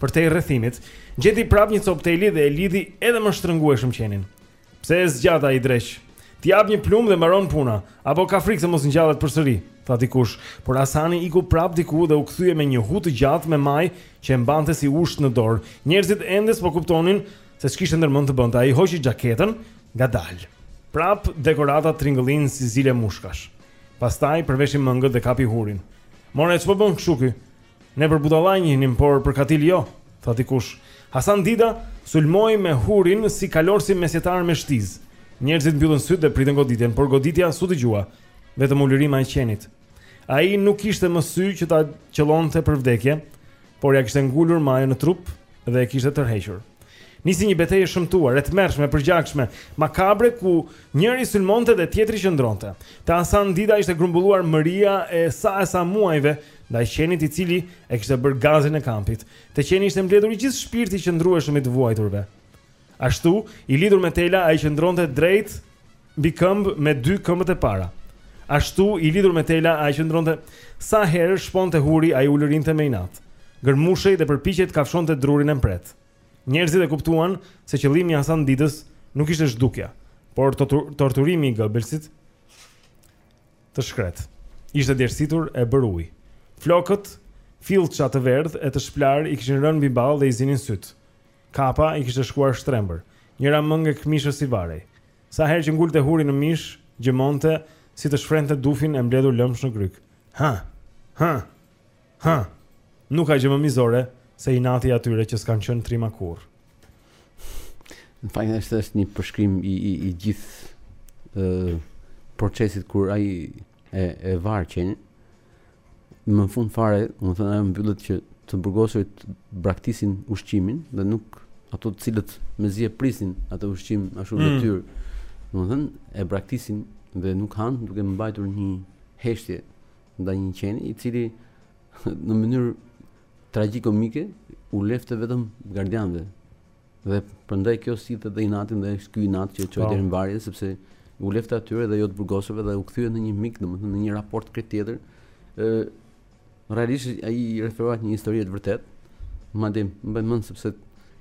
përtej rrethimit. Gjeti prapë një copë teli dhe e lidhi edhe më shtrëngueshëm qenin. Pse e zgjat ai dreq? T'i jap një plumb dhe mbaron puna. Apo ka frikë se mos ngjallet përsëri? tha dikush. Por Hasani iku prapë diku dhe u kthye me një hu të gjatë me majë që e mbante si ushtë në dorë. Njerëzit ende s'po kuptonin se ç'kishte ndërmend të bënte. Ai hoqi xhaketën, Ngadalë. Prapë dekoratat tringëllinë si zile mushkash. Pastaj përveshi mëngët dhe kapi hurin. More ç'po bën kshu ky? Ne për budalla e njihnim, por për katil jo, tha dikush. Hasan Dida sulmoi me hurin si kalorësi mesjetar me shtizë. Njerëzit mbyllën sytë dhe pritën goditjen, por goditja s'u dëgjua, vetëm ulërima e qenit. Ai nuk kishte mësy që ta qëllonte për vdekje, por ia kishte ngulur majën në trup dhe e kishte tërhequr. Nisi një betejë e shëmtuar, e tmerrshme, e përgjakshme, makabre ku njëri sulmonte dhe tjetri qëndronte. Te Hasan Dida ishte grumbulluar mëria e sa e sa muajve ndaj qenit i cili e kishte bërë gazin e kampit. Te qeni ishte mbledhur i gjithë shpirti i qëndrueshëm i të vuajturve. Ashtu, i lidhur me tela, ai qëndronte drejt mbi këmbë me dy këmbët e para. Ashtu, i lidhur me tela, ai qëndronte sa herë shponte huri, ai ulërinte me inat. Gërmushej dhe përpiqej të kafshonte drurin e mprehtë. Njerëzit e kuptuan se qëllimi i Hasan Didës nuk ishte zhdukja, por torturimi i Goebbelsit të shkretë. Ishte djersitur e bërë ujë. Flokët, fillça të verdhë e të shplarë i kishin rënë mbi ballë dhe i zinin sytë. Kapa i kishte shkuar shtrembër, njëra mëngë e këmishës i varej. Sa herë që ngulte hurin në mish, gjëmonte si të shfrynte dufin e mbledhur lëmsh në grykë. Hë. Hë. Hë. Nuk ka gjë më mizore se inati i atyre që s'kanë qenë trima kurrë. Në fakt është është një përshkrim i i, i gjithë ë procesit kur ai e e var qenin më në fund fare, me thënë ajo mbyllet që të burgosurit braktisin ushqimin dhe nuk ato të cilët mezi e prisin atë ushqim ashtu mm. detyrë, me thënë e braktisin dhe nuk hanë duke mbajtur një heshtje ndaj një qeni i cili në mënyrë tragjikomike u lehte vetëm gardianëve Dhe prandaj kjo si të thuash e inatin dhe është ky inat që e çoi deri në varje sepse u lehte atyre dhe jo të burgosurve dhe u kthye në një mik, domethënë në një raport krejt tjetër. ë Realisht ai i referohet një historie të vërtetë. Madje mbaj mend sepse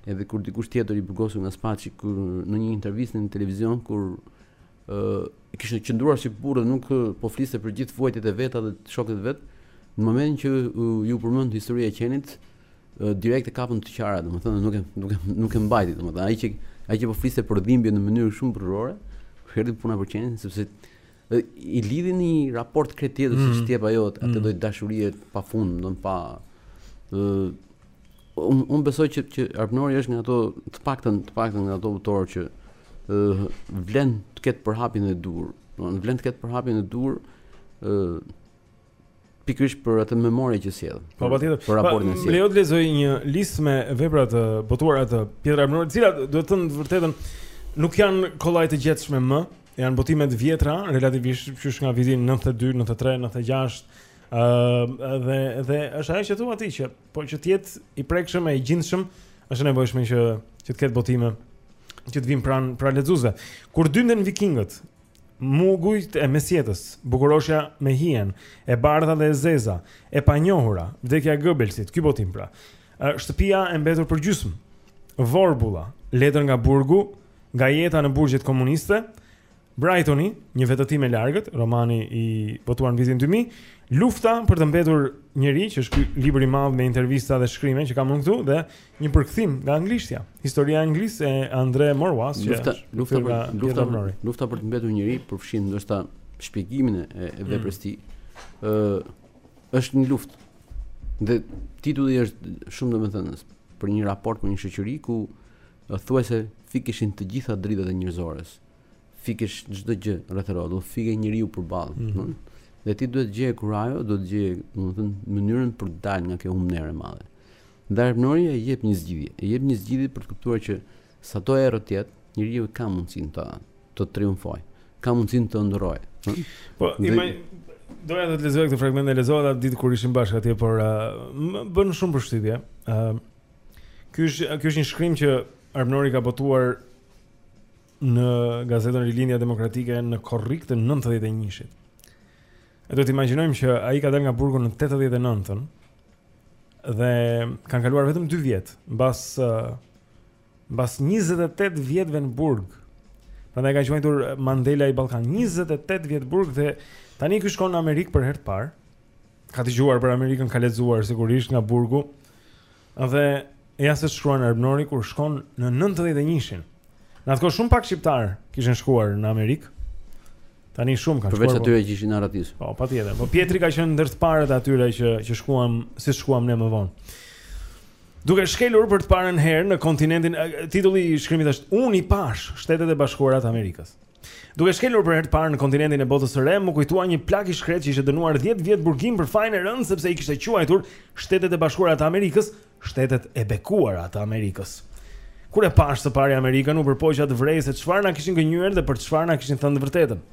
edhe kur dikush tjetër i burgosur nga Spaçi kur në një intervistë në televizion kur ë kishte qëndruar si burrë kur po fliste për gjithë vuajtjet e veta dhe shokët e vet, në momentin që iu përmend historia e qenit, direkt e kapën të qarat, domethënë nuk e nuk e nuk e mbajti, domethënë ai që ai që po fliste për dhimbje në mënyrë shumë burrërore, kur erdhi puna për qenin sepse i lidhte një raport krejt tjetër mm. siç të jep ajo atë mm. lloj dashurie pa fund, domethënë pa ë un, un besoj që që Arbnori është nga ato të paktën të paktën nga ato autorë që ë vlen të ketë përhapjen e duhur, domethënë vlen të ketë përhapjen e duhur ë pikërisht për atë memorie që sjell. Po patjetër. Për raportin që sjell. Lejo të lexoj një listë me vepra të botuara të Pjetër Arbnorit, të cilat duhet thënë e vërteta nuk janë kollaj të gjetshme më, janë botime të vjetra relativisht qysh nga viti 92, 93, 96. Ëh, uh, dhe dhe është ajo që thua ti që po që të jetë i prekshëm e i gjendshëm, është e nevojshme që që të ketë botime që të vinë pranë pranë lexuesve. Kur dynden vikingët Mugujt e mesjetës, bukuroshja me hijen, e bardha dhe e zeza, e panjohura, vdekja e Goebbelsit, ky botim pra. Shtëpia e mbetur përgjysmë, vorbulla, letër nga burgu, nga jeta në burgjet komuniste, Brajtoni, një vetëtimë e largët, romani i botuar në vitin 2000, Lufta për të mbetur njeri, që është ky libër i madh me intervista dhe shkrime që kam unë këtu dhe Një përkthim nga anglishtja. Historia e Anglisë e Andre Moruasë. Lufta, lufta, për, lufta, lufta, lufta për të mbetur njeri, përfshin ndoshta shpjegimin e, e mm. veprës mm. tij. Ë është një luftë. Dhe titulli është shumë domethënës për një raport, për një shoqëri ku thuajse fikishin të gjitha dritat e njerëzores. fikesh çdo gjë rreth e rrotull, fikej njeriu përballë, mm -hmm. Dhe ti duhet të gjeje kurajo, duhet të gjeje, domethënë, mënyrën për të dalë nga kjo humnerë e madhe. Dhe Arbnori e jep një zgjidhje, e jep një zgjidhje për të kuptuar që sado errët të jetë, njeriu ka mundësinë të, të triumfojë, ka mundësinë të ndërrojë. Po, dhe... imaj, doja të të lexoj këtë fragment e lexova dhe atë ditë kur ishim bashkë atje, por uh, më bën shumë përshtypje. Uh, ky, është, ky është një shkrim që Arbnori ka botuar në gazetën Rilindja Demokratike në korrik të 91-shit. Duhet të imagjinojmë që ai ka dalë nga burgu në 89-ën dhe kanë kaluar vetëm 2 vjet, mbas mbas 28 vjetëve në burg. Prandaj u ka quajtur Mandela i Ballkanit 28 vjet burg dhe tani ky shkon në Amerikë për herë të parë. ka dëgjuar për Amerikën, ka lexuar sigurisht nga burgu. Dhe ja se shkruan Arbnori kur shkon në 91-shin. Në atë kohë shumë pak shqiptarë kishin shkuar në Amerikë. Tani shumë kanë shkuar. Përveç, po, atyre që ishin në arrati. Po, patjetër. Po Pjetri ka qenë ndër të parët atyre që që shkuam, si shkuam ne më vonë. Duke shkelur për të parën herë në kontinentin, titulli i shkrimit është Unë i pashë Shtetet e Bashkuara të Amerikës. Duke shkelur për herë të parë në kontinentin e botës së re, m'u kujtua një plak i shkretë që ishte dënuar 10 vjet burgim për fajin e rëndë sepse i kishte quajtur Shtetet e Bashkuara të Amerikës, Shtetet e Bekuara të Amerikës. Kur e pashë së pari Amerikën, u përpoqa të vrej se çfarë na kishin gënjyer dhe për çfarë na kishin thënë të vërtetën.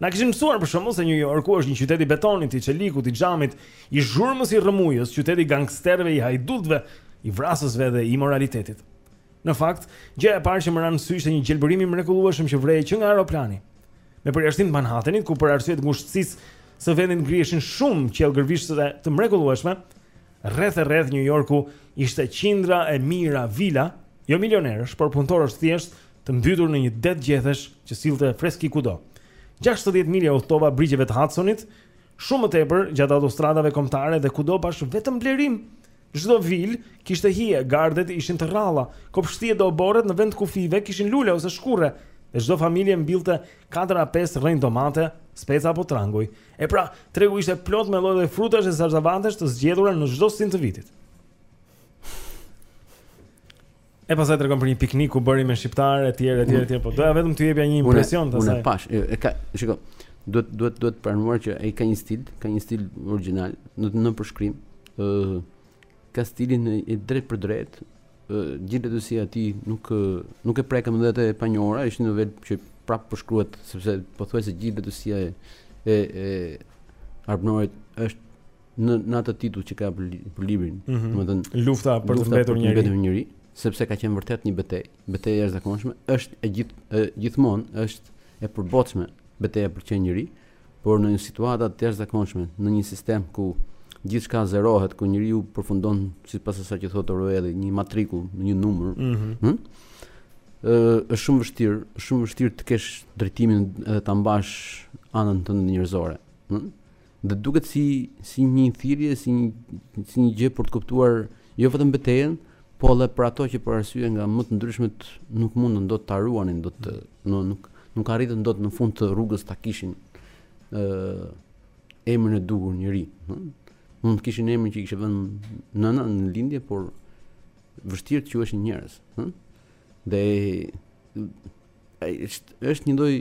Na kishin mësuar për shembull se New Yorku është një qytet i betonit, i çelikut, i xhamit, i zhurmës i rrëmujës, qyteti i gangsterëve, i hajdutëve, i vrasësve dhe i imoralitetit. Në fakt, gjëja e parë që më ra në sy ishte një gjelbërim i mrekullueshëm që vrehej që nga aeroplani. Me përjashtim të Manhattanit, ku për arsye të ngushtësisë së vendit ngriheshin shumë qiellgërvishtëse të mrekullueshme, rreth e rreth New Yorku kishte qindra e mijëra vila, jo milionerësh, por punëtorësh të thjeshtë të mbytur në një det gjethesh që sillte freski kudo. 60 milje udhëtova brigjeve të Hudsonit, shumë më tepër gjatë autostradave kombëtare dhe kudo pashë vetëm blerim. Çdo vilë kishte hije, gardhet ishin të rralla, kopshtijet dhe oborret në vend kufijve kishin lule ose shkurre, dhe çdo familje mbillte 4 a 5 rrënjë domate, speca apo tranguj. E pra, tregu ishte plot me lloj-lloj frutash e zarzavatesh të zgjedhura në çdo stinë të vitit. E pastaj tregon për një piknik që bëri me shqiptarë etj etj etj, po doja vetëm të jepja një impresion të asaj. Unë pashë, e ka, shikoj. Duhet duhet duhet pranuar që ai ka një stil, ka një stil origjinal në në përshkrim. ë ka stilin e drejtpërdrejtë. ë gjithë letërsia e tij nuk nuk e prekëm edhe atë E panjohura, është një novel që prapë përshkruhet sepse pothuajse gjithë letërsia e e e Arbnorit është në në atë titull që ka për, për librin, mm -hmm. domethënë lufta për të mbetur njeri. Mbetur njeri, sepse ka qenë vërtet një betejë, betejë e jashtëzakonshme, është e gjithë e gjithmonë është e përbotshme beteja për të qenë njeri, por në një situatë të jashtëzakonshme, në një sistem ku gjithçka zerohet, ku njeriu përfundon sipas asaj që thotë Orwell, një matrikull, një numër. Mm -hmm. hmm? është shumë vështirë, shumë vështirë të kesh drejtimin edhe ta mbash anën tënde njerëzore. Ëh. Hm? Dhe duket si si një thirrje, si një si një gjë për të kuptuar jo vetëm betejën, po edhe për ato që për arsye nga më të ndryshmet nuk mundën dot ta ruanin, do të në, nuk nuk arritën dot në fund të rrugës ta kishin ë emrin e duhur njeri, ë mund të kishin emrin që kishte vënë nëna në lindje, por vështirë të quheshin njerëz, ë dhe Ai është është një lloj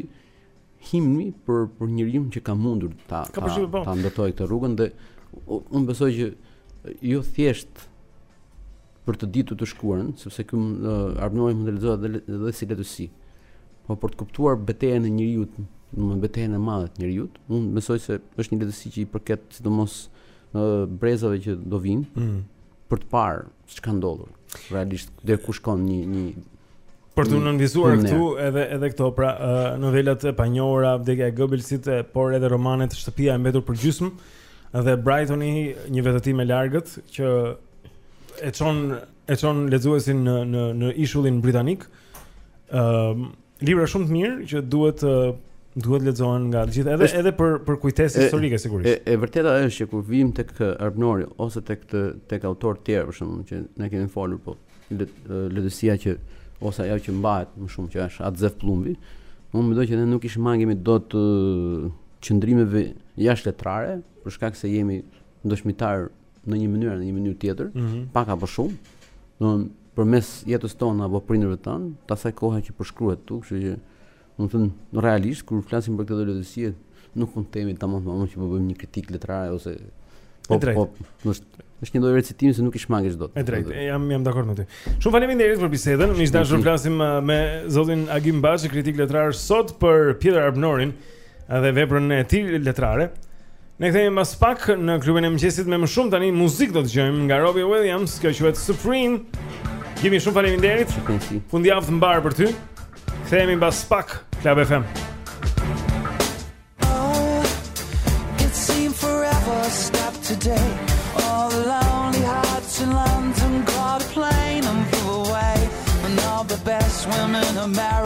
himni për për njeriun që ka mundur ta ta, po. ta ndërtojë këtë rrugën dhe unë besoj që jo thjesht për të ditur të shkuarën, sepse ky uh, Arbnori mund të lexohet edhe, edhe si letërsi. Po për të kuptuar betejën e njeriut, në betejën e madhe të njeriut, unë besoj se është një letërsi që i përket sidomos uh, brezave që do vijnë mm. për të parë ç'ka ndodhur realisht deri ku shkon një një për t'u nënvizuar këtu edhe edhe këto pra novelat e panjohura vdekja e Goebbelsit por edhe romanet shtëpia e mbetur për gjysmë dhe Brightoni një vetëtimë e largët që e çon e çon lexuesin në në në ishullin britanik ëm um, Libra shumë të mirë që duhet të duhet lexohen nga të gjithë, edhe është, edhe për për kujtesë historike sigurisht. E, e vërteta është që kur vijmë tek Arbnori ose tek të, tek autorë të tjerë për shembull që ne kemi folur po letërsia që ose ajo që mbahet më shumë që është At Zef Pllumbi, unë mendoj që ne nuk i shmangemi dot qëndrimeve jashtëletrare, për shkak se jemi dëshmitarë në një mënyrë në një mënyrë tjetër, mm -hmm. pak apo shumë. Domethënë përmes jetës tonë apo prindërve tanë, të asaj kohe që përshkruhet këtu, kështu që domethënë realisht kur flasim për këtë letërsi, nuk mund të themi tamam tamam që po bëjmë një kritikë letrare ose po po është është një lloj recitimi se nuk i shmangesh dot. E drejtë, jam jam dakord me ty. Shumë faleminderit për bisedën. Miq të dashur, flisnim uh, me zotin Agim Baçi, kritik letrar sot për Pjetër Arbnorin. Edhe veprën e tij letrare. Ne kthehemi pas pak në klubin e mëngjesit me më shumë tani muzikë do të dëgjojmë nga Robbie Williams, kjo quhet Supreme. Gimi, shumë faleminderit. Fundjavë të mbarë për ty. Kthehemi pas pak Club FM. Oh, it seemed forever stopped today. All the lonely hearts in London caught a plane and flew away. And all the best women are married.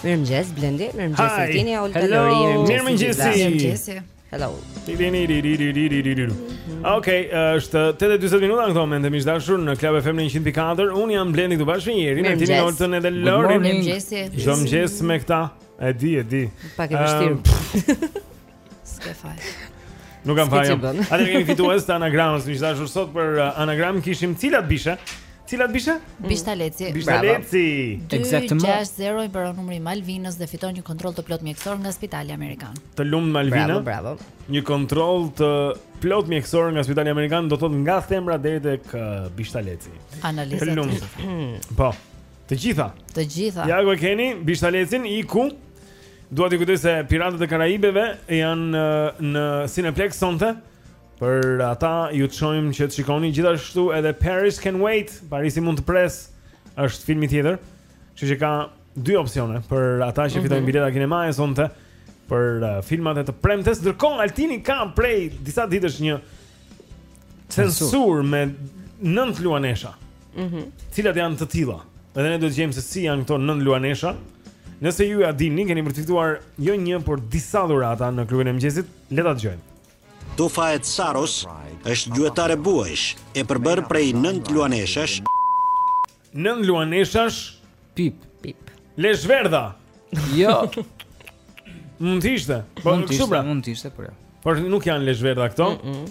Mirëmëngjes, Blendi, mirëmëngjes, Altini, Olta, Lori, mirëmëngjes, mirëmëngjes, hello. Ok, është 8.40 minuta në këto momente, miq të dashur, në Club FM në 104, unë jam Blendi këtu bashkë me Jerin, Altinin, Oltën edhe Lorin, çdo mëngjes, çdo mëngjes, me këta, e di, e di. Pak e vështirë. S'ke faj. Nuk kam faj. Edhe kemi fitues të anagramës, miq të dashur, sot për uh, anagramë kishim cilat bishe Cilat bishe? Mm. Bishtaleci Bishtaleci 2-6-0 i mbaron numri Malvinës Dhe fiton një kontroll të plotë mjekësor nga spitali Amerikan Të lumtë Malvina Bravo, bravo Një kontroll të plotë mjekësor nga spitali Amerikan Do të thotë nga thembra deri tek uh, bishtaleci Analizat Të lumtë Po Të gjitha Të gjitha Ja ku e keni bishtalecin I ku Dua të kujtoj se Piratët e Karajibeve janë në Cineplex sonte. Për ata ju të ftojmë që të shikoni gjithashtu edhe Paris Can Wait, Parisi mund të presë, është filmi tjetër, kështu që ka dy opcione për ata që mhm. fitojnë bileta kinemaje sonte për uh, filmat e të premtes, ndërkohë Altini ka prej disa ditësh një censurë me nëntë luanesha. Mhm. Mm Cilat janë të tilla? Edhe ne duhet të gjejmë se si janë këto nëntë luanesha. Nëse ju e dini, keni përfituar jo një, por disa dhurata në klubin e mëngjesit, le ta dëgjojmë. Tufa e Tsaros është gjuetare buajsh, e përbërë prej nëntë luaneshash. Nëntë luaneshash Pip. Pip. Leshverdha. Jo. Mund të ishte. Po mund të ishte, pra. mund të ishte, por jo. Por nuk janë leshverdha këto. Mm -mm.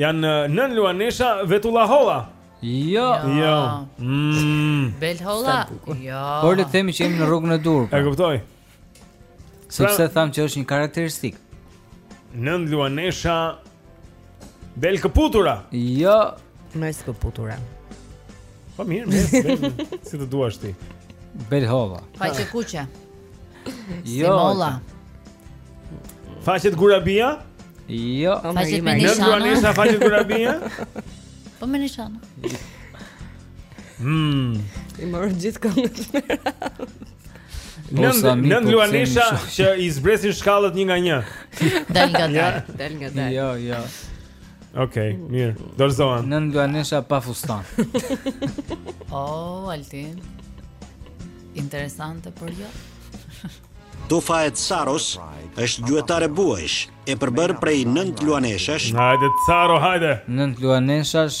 Janë nëntë luanesha vetullaholla. Jo. Jo. Mm. Belholla. Jo. Por le të themi që jemi në rrugën e duhur. E kuptoj. Pra- Sepse thamë që është një karakteristikë. Nëntë luanesha belkëputura Jo Meskëputura Po mirë, mes, bel, si të duash ti Belholla Faqekuqe Jo Si molla Faqet gurabia Jo Faqet me nishana Nëntë luanesha faqet gurabia Po me nishana Mmm. I morën gjithë këngët me radhë. Nëntë nëntë luanesha që i zbresin shkallët një nga një. Dalëngadalë, dalëngadalë. Jo, jo. Okej, mirë. Dorëzohem. Nëntë luanesha pa fustan. Oh, Altin. Interesante por jo. Tufa e Tsaros është gjuetare buajsh, e përbërë prej nëntë luaneshash. Hajde Tsaro, hajde. Nëntë luaneshash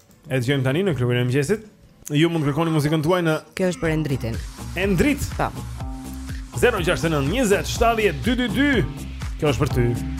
E dëgjojmë tani në klubin e mëngjesit Ju mund të kërkoni muzikën tuaj në Kjo është për Endritin Endrit Ta po. 069 20 70 222 Kjo është për ty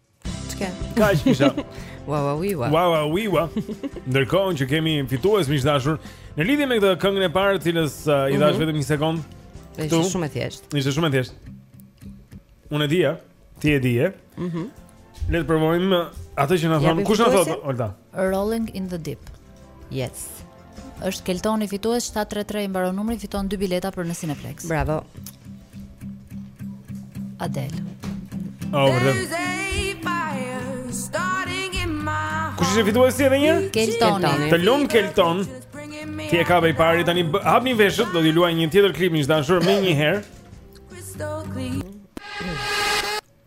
Çka? Ka isha. Wa wa wi wa. Wa wa wi wa. Ndërkohë që kemi fitues miq të dashur, në lidhje me këtë këngën e parë, të cilës uh, i dhashë mhm. vetëm një sekondë. Është shumë e thjeshtë. Është shumë e thjeshtë. Unë e dija, ti e dije. Mhm. Le të provojmë atë që na thonë. Kush na thotë? Olta. Rolling in the Deep. Yes. Është Keltoni fitues 733 i mbaron numri, fiton dy bileta për në Cineplex. Bravo. Adel. Oh, Kush është fituesi edhe një herë? Keltoni. Të lumtë Kelton. Ti e kape i pari tani hapni veshët, do t'ju luaj një tjetër klip miq të dashur menjëherë.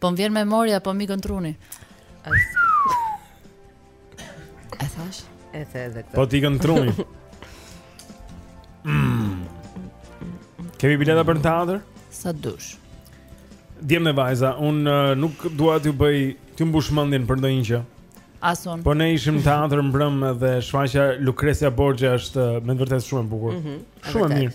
Po më vjen memoria, po më ikën truni. E thash? E the edhe këtë. Po të ikën truni. Mm. Kemi bileta për në teatr? Sa dush. Djem dhe vajza, unë uh, nuk dua t'ju bëj t'ju mbush mendjen për ndonjë gjë. As unë. Po ne ishim në teatr mbrëm dhe shfaqja Lucrezia Borgia është uh, me të vërtet shumë e bukur. Mm -hmm, shumë e mirë.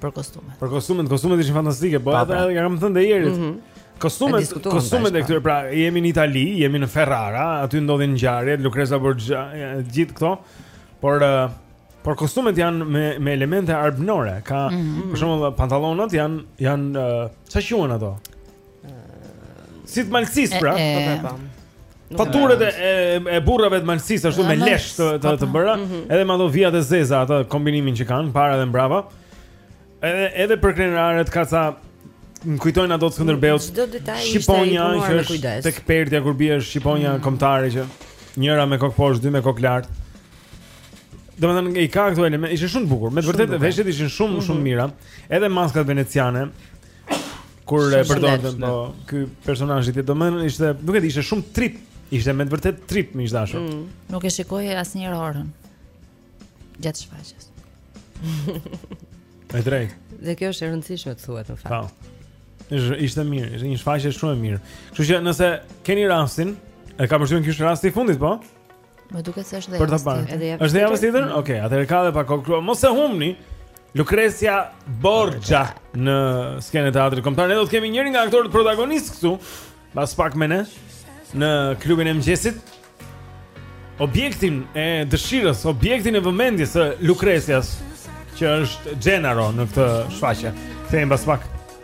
për kostumet. Për kostumet, kostumet ishin fantastike, po edhe pra. kam thënë dhe Jerit. Mm -hmm. Kostumet, kostumet e këtyre pra, jemi në Itali, jemi në Ferrara, aty ndodhin ngjarjet, Lucrezia Borgia, gjithë këto. Por uh, por kostumet janë me me elemente arbnore, ka mm -hmm. për shembull pantallonat janë janë ça uh, quhen ato? Uh, si të Malcisë pra, po, po, po. Fakturat e e burrave të Malsisë ashtu me lesh të të, të bëra, mm -hmm. edhe me ato vijat e zeza, atë kombinimin që kanë para dhe mbrapa. Edhe edhe për përkrenaret ka ca më kujtojnë ato të Skënderbeut. Çdo detaj ishte shqiponja që është tek perdja kur bie është shqiponja mm. kombëtare që njëra me kokë poshtë, dy me kokë lart. Domethënë i ka këto elemente, ishte shumë bukur. Me të vërtetë veshjet ishin shumë mm -hmm. shumë mira. Edhe maskat veneciane. Kur e përdorën po ky personazh i tij domethënë ishte, nuk e di, ishte shumë trip, ishte me të vërtet trip më i dashur. Mm. Nuk e shikoje asnjëherë orën. Gjatë shfaqjes. Ai drejt. Dhe kjo është e rëndësishme të thuhet në fakt. Po. Ishte ishte mirë, ishte një shfaqje shumë e mirë. Kështu që nëse keni rastin, e kam përshtypjen ky është rasti i fundit, po? Më duket se është dhe javës tjetër. Është dhe javës tjetër? Mm. Okej, atëherë ka dhe pak kohë. Mos e humbni. Lucrezia Borgia në skenën e teatrit kombëtar. Ne do të kemi njërin nga aktorët protagonistë këtu, pas pak me ne në klubin e mëngjesit. Objektin e dëshirës, objektin e vëmendjes së Lucrezias, që është Gennaro në këtë shfaqje. Kthehemi pas pak.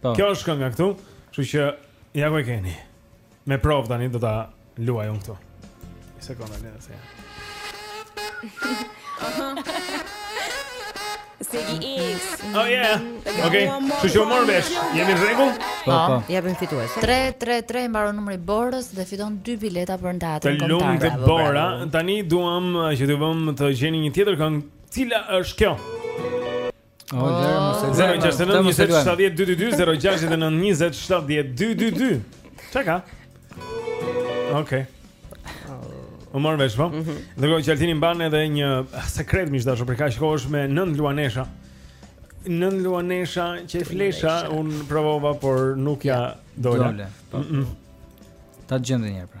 Po. Kjo është kënga këtu, kështu që ja ku e keni. Me provë tani do ta luaj unë këtu. Një sekondë, le të sjell. Segi X. Oh yeah. Okej. Kështu që u mor vesh. Jemi në rregull? Po, po. po. Kemi fituese. 333 mbaron numri i Borës dhe fiton dy bileta për teatrin kombëtar. Të lumtë Bora. Tani duam uh, që t'ju vëmë të gjeni një tjetër këngë. Cila është kjo? Çka? Okej. U mor vesh, po? Mm -hmm. Dhe dhoj që Altini mban edhe një sekret m'i shda pra kohësh me nëntë luanesha Nëntë luanesha që e flesha unë provova, por nuk ia dole Dole, po mm -mm. Ta gjejë njëri pra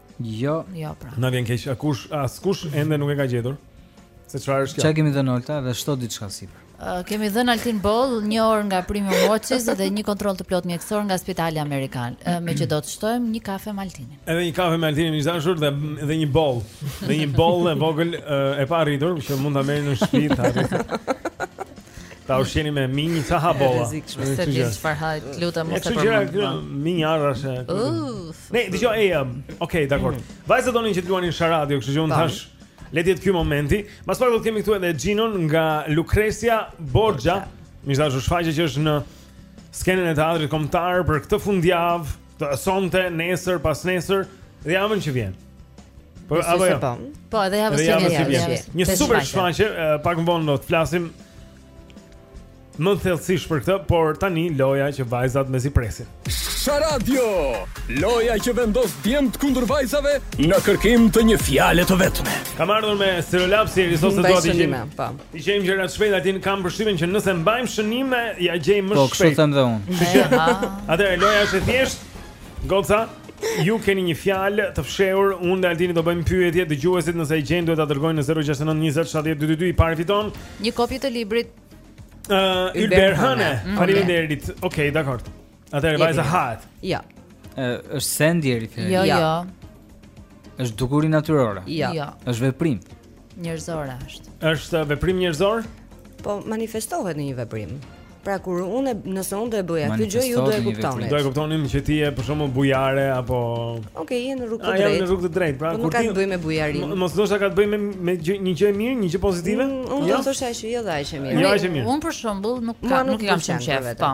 Jo. Jo pra. Na vjen keq, askush askush ende nuk e ka gjetur. Se çfarë është kjo? Ça kemi dhënë Olta dhe shto diçka sipër. Uh, kemi dhënë Altin Boll një orë nga Premium Watches dhe një kontroll të plotë mjekësor nga Spitali Amerikan. Uh, me që do të shtojmë një kafe me Altinin. Edhe një kafe me Altinin i dashur dhe dhe një boll. Dhe një boll e vogël uh, e parritur që mund ta merrni në shtëpi ta. Ta ushqeni me minj ça ha bolla. S'e di çfarë ha, lutem mos e përmend. Është gjëra minjarashe. Uff. Ne dëgjoj, um, okay, dakord. Mm. Vajzat donin që të luanin sharadio, kështu që unë thash, le të jetë ky momenti. Mbas pak do të kemi këtu edhe Xhinon nga Lucrezia Borgia. Një shfaqje që është në skenën e Teatrit Kombëtar për këtë fundjavë, të sonte, nesër, pasnesër, dhe javën që vjen. Po, apo jo. Po, edhe javën që vjen. Një super shfaqje, pak më vonë do të flasim Më thellësisht për këtë, por tani loja që vajzat mezi presin. Sharadio, loja që vendos djemt kundër vajzave në kërkim të një fjale të vetme. Kam ardhur me stilolaps sot se do ta gjejmë. Po. I gjejmë gjërat shpejt, Altin kam përshtypjen që nëse mbajmë shënime, ja gjejmë më shpejt. Po, kështu them dhe unë. Atëherë loja është e thjeshtë. Goca, ju keni një fjalë të fshehur, unë dhe Altini do bëjmë pyetje dëgjuesit nëse e gjejnë duhet ta dërgojnë në 069 20 70 222 i pari fiton. Një kopje të librit ë uh, Ylber Hane. Mm, Faleminderit. Okej, okay, dakord. Atëherë vajza, hahet. Jo. Ë është send i rifë. Jo, jo. Është dukuri natyrore. Jo. jo. Është veprim. Njerëzore është. Është veprim njerëzor? Po manifestohet në një veprim. Pra kur unë nëse unë do e bëja këtë gjë ju do e kuptoni. Do e kuptonim që ti je për shembull bujare apo Okej, okay, je në rrugë të drejtë. A je në rrugë të drejtë, pra po kur ti, nuk ka të bëjë me bujarinë. Mos ndoshta ka të bëjë me me një, një gjë e mirë, një gjë pozitive? Mm, unë do jo. të thosha që jo dha që mirë. Jo, është mirë. Unë për shembull nuk ka nuk kam shumë qejf. Po.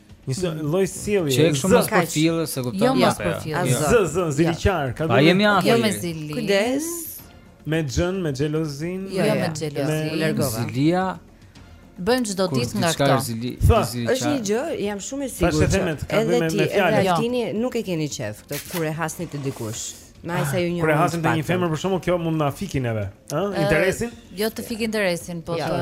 Një së mm. lloj sjelljeje Që e kështu mësë për filë S'e kupton Jo mësë për filë jo. Z, z, ziliqar Ka dhe jemi atë Jo me zili Kujdes Me xhe, me xhelozinë Jo, jo me xhelozinë Me zilia Bëjmë çdo ditë nga këto. Është një gjë, jam shumë e sigurt. Edhe ti, edhe Altini nuk e keni qejf këtë kur e hasni te dikush. Me ajsa ju një Kur e hasim te një femër për shembull kjo mund na fikin edhe Interesin? Jo të fik interesin, po të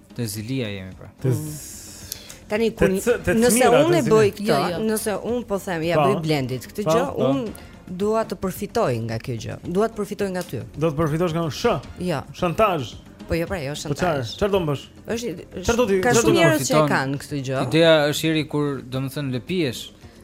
Te zilia jemi pra. Te Tani kur nëse unë e bëj këtë, jo, jo. nëse unë po them ja po. bëj Blendit këtë po, gjë, po. unë dua të përfitoj nga kjo gjë. Dua të përfitoj nga ty. Do të përfitosh nga sh? Jo. Shantazh. Po jo, pra, jo shantazh. Po çfarë? Çfarë do bësh? Është çfarë do ti? Ka shumë njerëz që e kanë këtë gjë. Ideja është iri kur, domethënë, lëpihesh.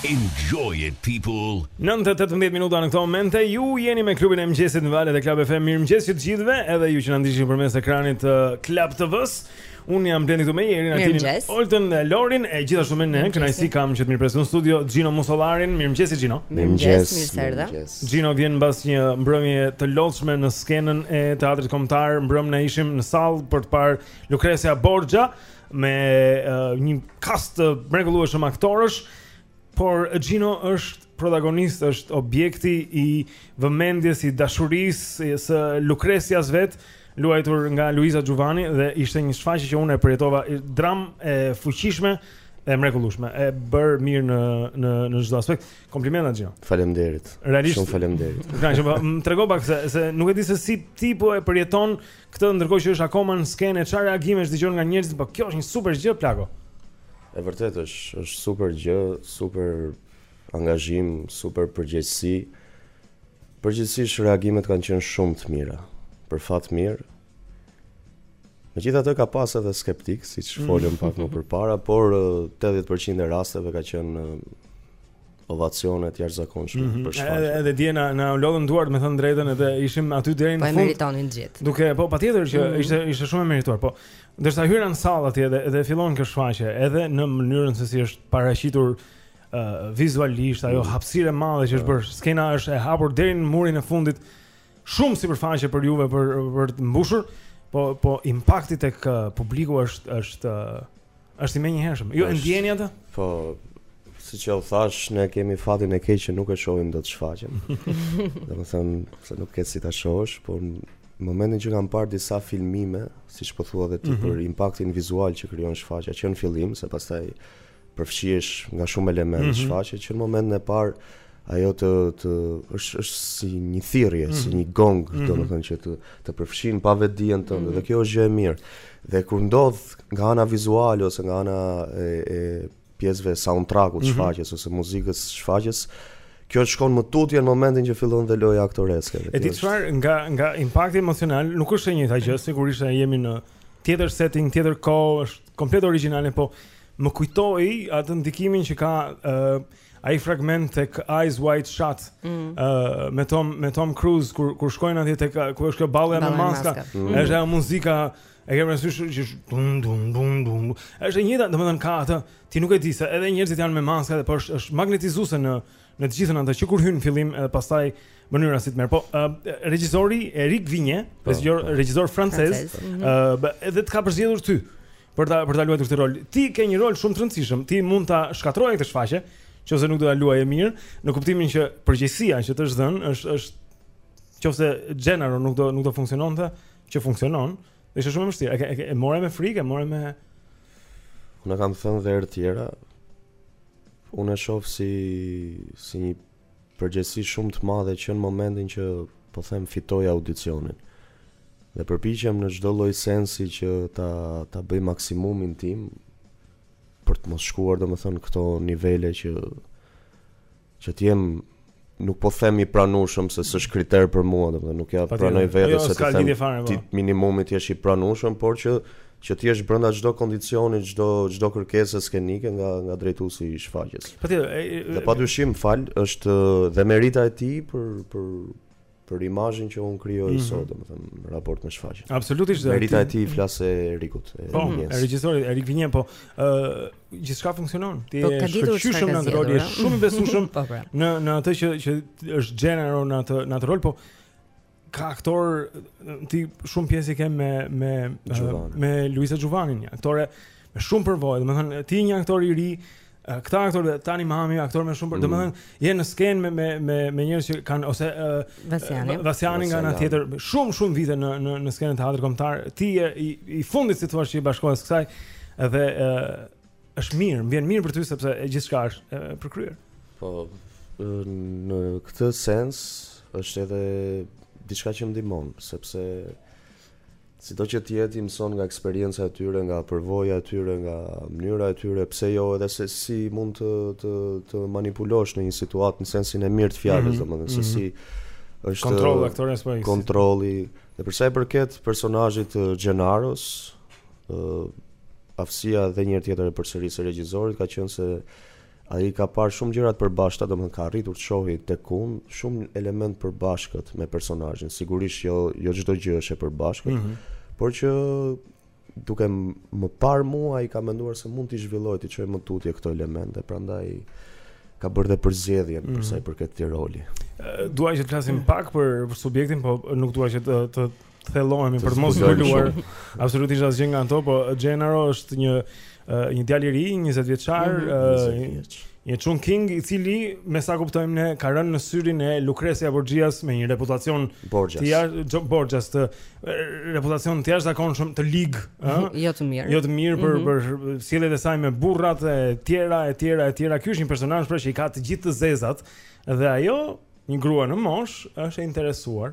Enjoy it people. 9:18 minuta në këtë moment e ju jeni me klubin e mëngjesit në valët e Club FM. Mirëmëngjes të gjithëve, edhe ju që na ndiqni përmes ekranit të Club TV-s. Unë jam Blendi këtu me Jerin, Artinin, Oltën dhe Lorin e gjithashtu me ne, kënaqësi kam që të mirëpres në studio Xhino Musollarin. Mirëmëngjes Xhino. Mirëmëngjes, mirë se erdhe. Xhino vjen mbas një mbrëmje të lodhshme në skenën e Teatrit Kombëtar. Mbrëmë ne ishim në sallë për të parë Lucrecia Borgia me uh, një kast të mrekullueshëm aktorësh, por Xhino është protagonist, është objekti i vëmendjes, i dashurisë së Lukrecias vetë, luajtur nga Luiza Xhuvani dhe ishte një shfaqje që unë e përjetova dramë e fuqishme e mrekullueshme. E bërë mirë në në në çdo aspekt. Komplimente Xhino. Faleminderit. Realisht shumë faleminderit. Kënaqem, më trego pak se se nuk e di se si ti po e përjeton Këtë ndërkohë që është akoma në skenë e çfarë reagimesh dëgjon nga njerëzit, po kjo është një super gjë plako. E vërtetë është, është super gjë, super angazhim, super përgjegjësi. Përgjithësisht reagimet kanë qenë shumë të mira. Për fat mirë. Megjithatë ka pas edhe skeptikë, siç mm. folëm pak më përpara, por 80% e rasteve ka qenë ovacione të jashtëzakonshme mm -hmm. për shfaqjen. Edhe edhe dje na u lodhën duart, me thënë të drejtën, edhe ishim aty deri në po fund. Po meritonin të gjithë. Duke po patjetër që mm -hmm. ishte ishte shumë e merituar, po ndërsa hyra në sallë atje dhe dhe fillon kjo shfaqje, edhe në mënyrën se si është paraqitur uh, vizualisht ajo mm -hmm. hapësirë e madhe që është bërë, skena është e hapur deri në murin e fundit. Shumë sipërfaqe për juve për për të mbushur, po po impakti tek uh, publiku është është uh, Është i menjëhershëm. Ju e ndjeni atë? Po, siç u thashë, ne kemi fatin e keq që nuk e shohim dot shfaqjen. Domethënë, se nuk ke si ta shohësh, por në momentin që kam parë disa filmime, siç po thua edhe ti mm -hmm. për impaktin vizual që krijon shfaqja që në fillim, se pastaj përfshihesh nga shumë elementë mm -hmm. shfaqje që në momentin e parë ajo të të është është si një thirrje, mm -hmm. si mhm. një gong, mm -hmm. domethënë që të të përfshin pa vetëdijen tënde mm -hmm. dhe kjo është gjë e mirë. Dhe kur ndodh nga ana vizuale ose nga ana e, e pjesëve soundtrackut mm -hmm. shfaqjes ose muzikës shfaqjes, kjo të shkon më tutje në momentin që fillon dhe loja aktoreske. E di çfarë nga nga impakti emocional, nuk është e njëjta gjë sigurisht se jemi në tjetër setting, tjetër kohë, është komplet origjinale, po më kujtoi atë ndikimin që ka ë uh, Ai fragment tek Eyes Wide Shut, ëh, mm. uh, me Tom me Tom Cruise kur kur shkojnë atje tek ku është kjo balloja me maska, mm. është ajo muzika e kemi parasysh që është dum dum dum dum. Është e njëjta, domethënë ka atë, ti nuk e di se edhe njerëzit janë me maska dhe po është është magnetizuese në në të gjithën atë që kur hyn në fillim edhe pastaj mënyra si të merr. Po uh, regjisori Erik Vinje, po, po. regjisor francez, ëh, uh, edhe të ka përzgjedhur ty. Për ta për ta luajtur këtë rol, ti ke një rol shumë të rëndësishëm. Ti mund ta shkatërrosh këtë shfaqje, qoftë se nuk do ta luaje mirë, në kuptimin që përgjegjësia që të është dhënë është është qoftë se Gennaro nuk do nuk do funksiononte, që funksionon, ishte shumë e vështirë. E, e, e, e more me frikë, e more me Unë kam thënë dhe herë të tjera, unë e shoh si si një përgjegjësi shumë të madhe që në momentin që po them fitoj audicionin. Dhe përpiqem në çdo lloj sensi që ta ta bëj maksimumin tim për të mos shkuar domethënë në këto nivele që që të jem nuk po them i pranueshëm se s'është kriter për mua, domethënë nuk ia pranoj vetes jo, se të them ti po. minimumi të jesh i pranueshëm, por që Që të jesh brenda çdo kondicioni, çdo çdo kërkese skenike nga nga drejtuesi i shfaqjes. Patjetër. Dhe padyshim fal është dhe merita e tij për për për imazhin që unë krijoj mm -hmm. sot, domethënë në raport me shfaqjen. Absolutisht. Merita e tij flas Erikut, e po, Vinjesë. Po, regjisori Erik Vinje, po ë uh, gjithçka funksionon. Ti po, je i shkëlqyeshëm në atë rol, je shumë i besueshëm po, pra. në në atë që që është Gennaro në atë në atë rol, po ka aktor ti shumë pjesë i ke me me Xhuvani. me Luiza Xhuvanin, një aktore me shumë përvojë, domethënë ti je një aktor i ri, eh, këta aktorë tani mami, aktor me shumë për, Mm. domethënë je në skenë me me me me njerëz që kanë ose eh, Vasiani. eh, Vasiani nga ana Vasiani. tjetër, shumë shumë vite në në në skenën e teatrit kombëtar. Ti je i, i fundit si të thuash që i bashkohesh kësaj dhe eh, Është mirë, më vjen mirë për ty sepse ë gjithçka është e përkryer. Po në këtë sens është edhe diçka që më ndihmon, sepse sido që të jetë ti mëson nga eksperienca e tyre, nga përvoja e tyre, nga mënyra e tyre, pse jo edhe se si mund të, të, të manipulosh në një situatë në sensin e mirë të fjalës, mm -hmm. dhe se mhm. si është kontroli, aktori në skenë, kontroli, dhe përsa i përket personazhit Gennaros, uh, Aftësia dhe një herë tjetër e përsëris e regjisorit ka qenë se ai ka parë shumë gjëra të përbashkëta, domethënë ka arritur të shohë tek unë shumë elementë të përbashkët me personazhin. Sigurisht jo jo çdo gjë është e përbashkët, mm -hmm. por që duke më parë mua ai ka menduar se mund t'i zhvillojë t'i çojë më tutje këto elemente, prandaj ka bërë dhe përzgjedhjen mm -hmm. për sa i përket këtij roli. Dua që të flasim pak për për subjektin, po nuk dua që të, të thellohemi për të mos zbuluar absolutisht asgjë nga ato, po Gennaro është një uh, një djalë i ri, 20 vjeçar, mm -hmm. uh, një çun i ri i cili me sa kuptojmë ne ka rënë në syrin e Lucrecia Borgias me një reputacion të jashtë Borgias të reputacion të jashtëzakonshëm të lig, ëh, jo të mirë. Jo të mirë për mm -hmm. për sjelljet e saj me burrat e tjera e tjera e tjera. Ky është një personazh pra që i ka të gjitha të zezat dhe ajo një grua në moshë është e interesuar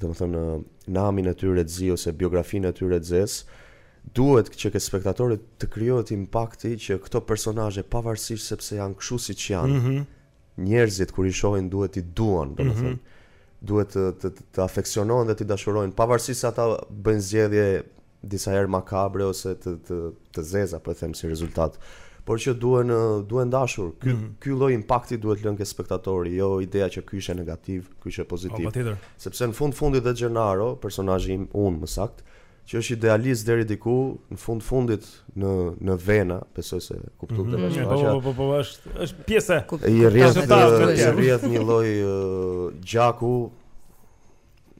domethënë namin e tyre të zi ose biografinë e tyre të zezë, duhet që ke spektatori të krijohet impakti që këto personazhe pavarësisht sepse janë kështu siç janë, mm -hmm. njerëzit kur i shohin duhet t'i duan, domethënë mhm, duhet të, të, të, të afeksionohen dhe t'i dashurojnë, pavarësisht se ata bëjnë zgjedhje disa herë makabre ose të të të zeza po e them si rezultat por që duhen duhen dashur. Ky mm -hmm. ky lloj impakti duhet lënë ke spektatori, jo ideja që ky ishte negativ, ky ishte pozitiv. Po, Sepse në fund fundit dhe Gennaro, personazhi im unë më saktë, që është idealist deri diku në fund fundit në në vena, besoj se kupton mm -hmm. të Po, po, po, po, është, është pjesë. I rrjedh një lloj gjaku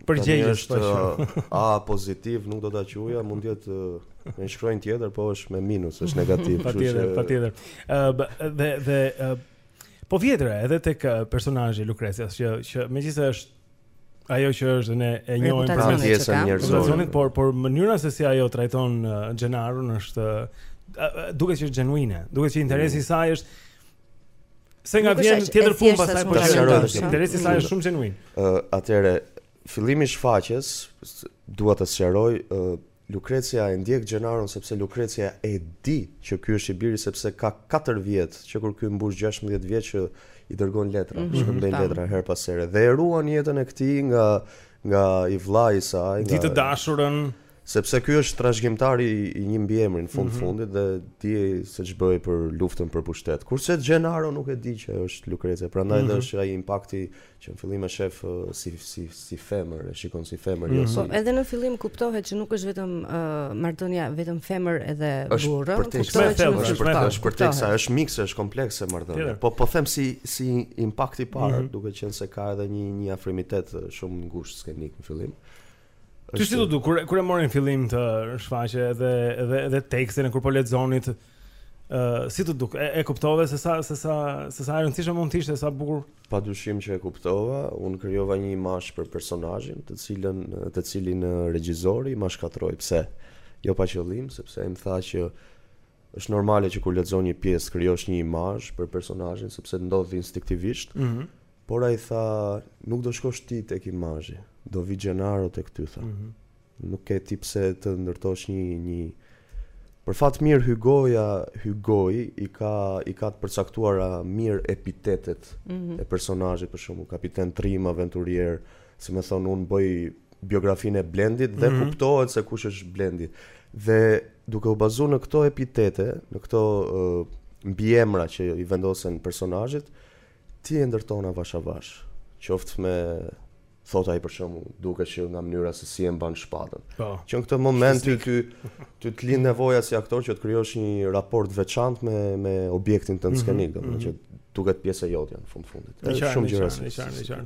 Përgjegjës po është A pozitiv, nuk do ta quaja, mund të jetë me shkronjë tjetër, po është me minus, është negativ, kështu që patjetër. Ë dhe dhe po vjetra edhe tek personazhi i Lukrecias, që që megjithëse është ajo që është ne e njohim për pjesën e njerëzimit, por por mënyra se si ajo trajton Gennaron është duket që është genuine, duket që interesi i saj është Se nga vjen tjetër punë pastaj po shkon. Interesi i saj është shumë genuin. Ë atëherë fillimi i shfaqjes dua ta sqaroj ë Lukrecia e ndjek Gennaron sepse Lukrecia e di që ky është i biri sepse ka 4 vjet që kur ky mbush 16 vjet që i dërgon letra, mm -hmm, shkëmbejnë letra herë pas here dhe e ruan jetën e këtij nga nga i vllai i saj, nga Di të dashurën, Sepse ky është trashëgimtari i një mbiemri në fund mm -hmm. fundit dhe dihet se ç'bëhej për luftën për pushtet. Kurse Gennaro nuk e di që është Lukrecia, prandaj mm -hmm. është ai impakti që në fillim e shef si si si femër, e shikon si femër mm -hmm. jo si. Po edhe në fillim kuptohet që nuk është vetëm uh, marrëdhënia vetëm femër edhe burrë, është për të thënë është për të është për të sa është mikse, është komplekse marrëdhënia. Po po them si si impakti i parë, mm -hmm. duke qenë se ka edhe një një afrimitet shumë ngushtë skenik në fillim. Ti si, domethënë kur kur e more në fillim të shfaqjes edhe edhe edhe tekstin kur po lexonit ë uh, si t'u duk, e, e kuptove se sa se sa se sa e rëndësishme mund të ishte sa bukur pa dyshim që e kuptova unë krijova një imazh për personazhin të cilën të cilin regjisori ma shkatërroi pse jo pa qëllim sepse ai më tha që është normale që kur lexon një pjesë krijosh një imazh për personazhin sepse ndodh instinktivisht mm -hmm. Por ai tha, nuk do shkosh ti tek imazhi, do vijë Gennaro tek ty tha. Mm -hmm. Nuk ke ti pse të ndërtosh një një Për fat të mirë Hygoja, Hygoi i ka i ka të përcaktuara mirë epitetet mm -hmm. e personazhit për shembull kapiten trim aventurier, si me thënë unë bëj biografinë e Blendit dhe mm -hmm. kuptohet se kush është Blendi. Dhe duke u bazuar në këto epitete, në këto uh, mbiemra që i vendosen personazhit, Ti e ndërton avash avash, qoftë me thotë ai për shembull, duket që nga mënyra se si e mban shpatën. Po. Që në këtë moment ty ty ty të lind nevoja si aktor që të krijosh një raport të veçantë me me objektin tënd mhm, skenik, mm -hmm. domethënë mhm. që të duket pjesë e jotja në fund të fundit. Është shumë gjëra. Është shumë gjëra.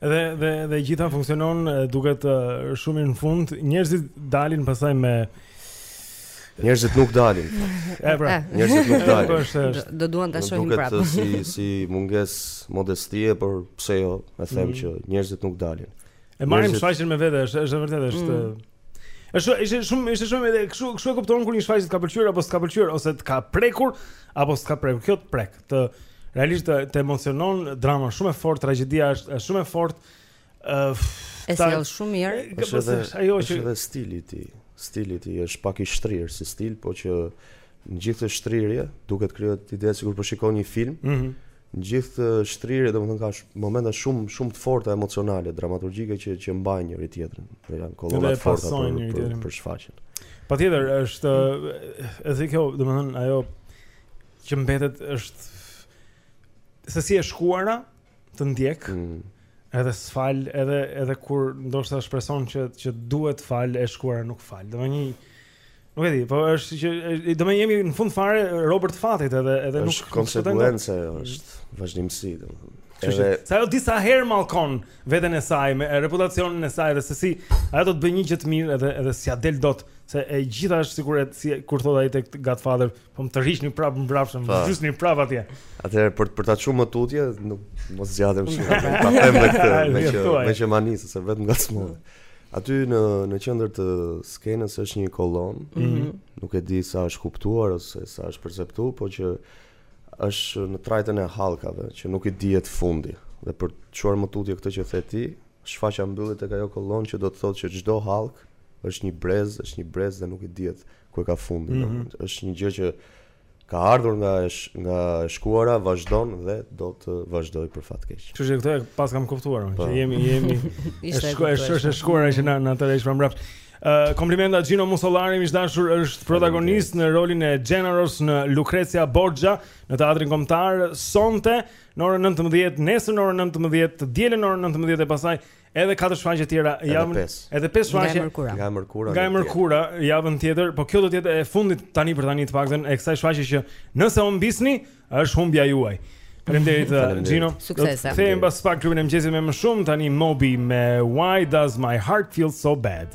Dhe dhe dhe e gjitha funksionon e duket shumë mirë në fund. Njerëzit dalin pastaj me Njerëzit nuk dalin. E pra, eh. njerëzit nuk dalin. Po është është. Do duan ta shohin prapë. Duket si si mungesë modestie, por pse jo, e them mm. që njerëzit nuk dalin. E marrin shfaqjen me vete, është është e vërtetë është. Mm. Është ishte shumë ishte shumë edhe kështu kështu e kupton kur një shfaqje të ka pëlqyer apo s'të ka pëlqyer ose të ka prekur apo s'të ka prekur. Kjo të prek, të realisht të, të emocionon drama shumë e fortë, tragjedia është është shumë e fortë. Ë uh, e sjell shumë mirë. Është edhe ajo që është edhe stili i tij. Stili i tij është pak i shtrirë si stil, po që në gjithë atë shtrirje duket krijohet ideja sikur po shikon një film. Mhm. Mm Gjithë shtrirja, domethënë ka momente shumë shumë të forta emocionale, dramaturgjike që që mbajnë njëri tjetrin. Dhe janë kolona të forta për, njëri për, për, për shfaqjen. Patjetër është edhe kjo, domethënë ajo që mbetet është se si e shkuara të ndjek. Mm. Edhe s'fal, edhe edhe kur ndoshta shpreson që që duhet falë e shkuara nuk fal. Domethënë një Nuk e di, po është që do më jemi në fund fare robër të fatit edhe edhe nuk është konsekuencë është vazhdimësi domethënë. Edhe se ajo disa herë mallkon veten e saj me reputacionin e saj dhe se si ajo do të bëjë një gjë të mirë edhe edhe s'ia del dot se e gjitha është sikur si kur thotë ai tek Godfather Po më tërhiqni prapë mbrapsht, më zhysni prapë atje. Atëherë për për ta çuar më tutje, nuk mos zgjatem shumë. Ta them me këtë, me që me që ma nise se vetë më ngacmove. Aty në në qendër të skenës është një kolonë. Mm -hmm. Nuk e di sa është kuptuar ose sa është perceptuar, po që është në trajtën e hallkave që nuk i dihet fundi. Dhe për të çuar më tutje këtë që the ti, shfaqja mbyllet tek ajo kolonë që do të thotë që çdo hallkë është një brez, është një brez dhe nuk i dihet ku e ka fundin. Mm -hmm. Është një gjë që ka ardhur nga nga e shkuara, vazhdon dhe do të vazhdojë për fat keq. Kështu që këtë paskam kuptuar, që po. jemi jemi është është e shkuara që na na tërheq për mbrapsht. Uh, komplimenta Gino Musolari, miq të dashur, është protagonist në rolin e Gennaros në Lucrezia Borgia në Teatrin Kombëtar sonte në orën 19, nesër në orën 19, të dielën në orën 19 e pastaj Edhe katër shfaqje të tjera javën. Edhe pesë shfaqje. Nga e mërkura. Nga e mërkura javën tjetër, po kjo do të jetë e fundit tani për tani të paktën e kësaj shfaqje që nëse e humbisni, është humbja juaj. Faleminderit uh, Gino. Suksese. Kthehemi pas pak në klubin e mëngjesit me më shumë tani Moby me Why does my heart feel so bad?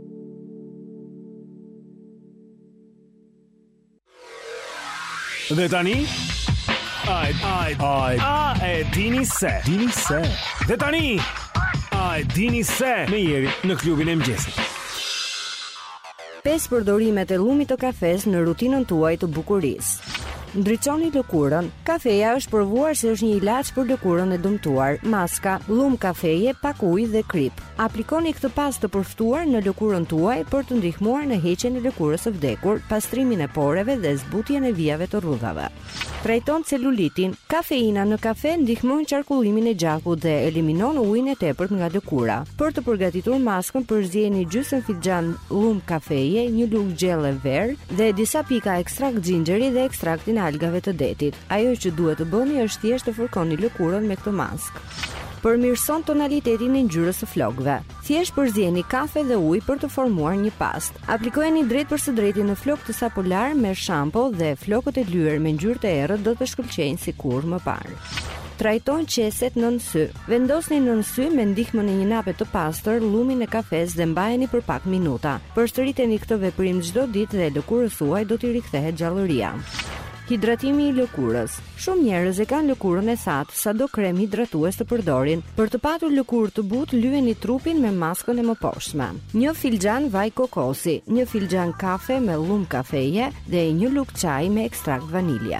Dhe tani, dhe tani, a e dini se me Jerin në klubin e mëngjesit. Pesë përdorimet e llumit të kafesë në rutinën tuaj të bukurisë Ndriçoni lëkurën. Kafeja është provuar se është një ilaç për lëkurën e dëmtuar. Maska, llum kafeje, pak ujë dhe kripë. Aplikoni këtë pastë të përftuar në lëkurën tuaj për të ndihmuar në heqjen e lëkurës së vdekur, pastrimin e poreve dhe zbutjen e vijave të rrudhave. Trajton celulitin. Kafeina në kafe ndihmon qarkullimin e gjakut dhe eliminon ujin e tepërt nga lëkura. Për të përgatitur maskën, përzieni gjysmë filxhan llum kafeje, një lugë gjelle verë dhe disa pika Ekstrakt xhinxheri dhe ekstraktin algave të detit. Ajo që duhet të bëni është thjesht të fërkoni lëkurën me këtë maskë. Përmirëson tonalitetin e ngjyrës së flokëve. Thjesht përzieni kafe dhe ujë për të formuar një pastë. Aplikojeni drejtpërsëdrejti në flokë të sapo larë me shampo dhe flokët e lyer me ngjyrë të errët do të shkëlqejnë sikurrë më parë. Trajton qeset nën sy. Vendosni nën sy me ndihmën e një nape të pastër llumin e kafesë dhe mbajeni për pak minuta. Përsëriteni këtë veprim çdo ditë dhe lëkurës suaj do t'i rikthehet gjallëria. Hidratimi i lëkurës. Shumë njerëz e kanë lëkurën e thatë, sado krem hidratues të përdorin. Për të patur lëkurë të butë, lyeni trupin me maskën e mëposhtme. Një filxhan vaj kokosi, një filxhan kafe me llum kafeje dhe një lugë çaji me ekstrakt vanilje.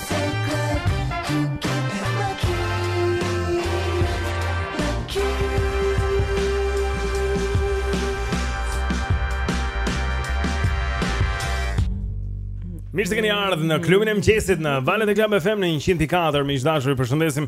Mirë se keni ardhur në klubin e mëngjesit në valët e Club FM në 104. Miq të dashur, ju përshëndesim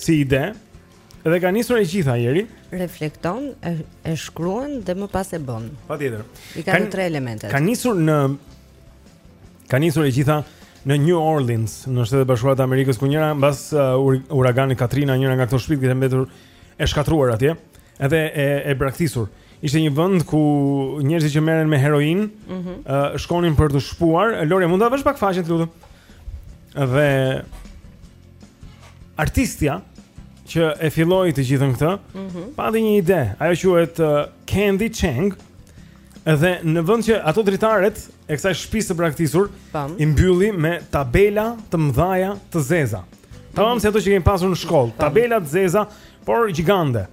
si ide dhe ka nisur e gjitha, Jeri. Reflekton, e, e shkruan dhe më pas e bën. Patjetër. I ka tre elementet. Ka nisur në ka nisur e gjitha në New Orleans, në Shtetet e Bashkuara të Amerikës, ku njëra mbas uh, uraganit Katrina, njëra nga këto shtëpitë kish mbetur e shkatërruar atje, edhe e e braktisur. Ishte një vend ku njerëzit që merren me heroin, ëh, mm -hmm. uh, shkonin për t'u shpuar. Lori, mund ta vësh pak faqen, lutem? Dhe artistja që e filloi të gjithën këtë, mm -hmm. pati një ide. Ajo quhet uh, Candy Chang. Dhe në vend që ato dritaret e kësaj shpisë të braktisur i mbylli me tabela të mdhaja të zeza. Tamam mm -hmm. si ato që kemi pasur në shkollë, tabela të zeza, por gjigante.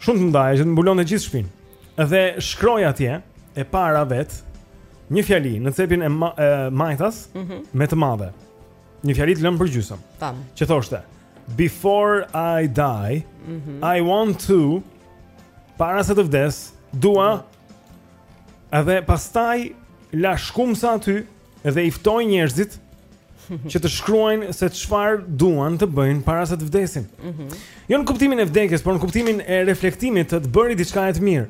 Shumë të mdhaja që mbulonte gjithë shpinë. Dhe shkroi atje e para vetë një fjali në cepin e, ma, e majtas mm -hmm. me të madhe. Një fjali të lënë për gjysëm. Tam. Që thoshte, before I die, mm -hmm. I want to, para se të vdes, dua, mm -hmm. edhe pastaj la shkumësa aty, edhe iftoj njerëzit, që të shkruajnë se çfarë duan të bëjnë para se të vdesin. Mm -hmm. Jo në kuptimin e vdekjes, por në kuptimin e reflektimit të të bërit diçkaje të mirë.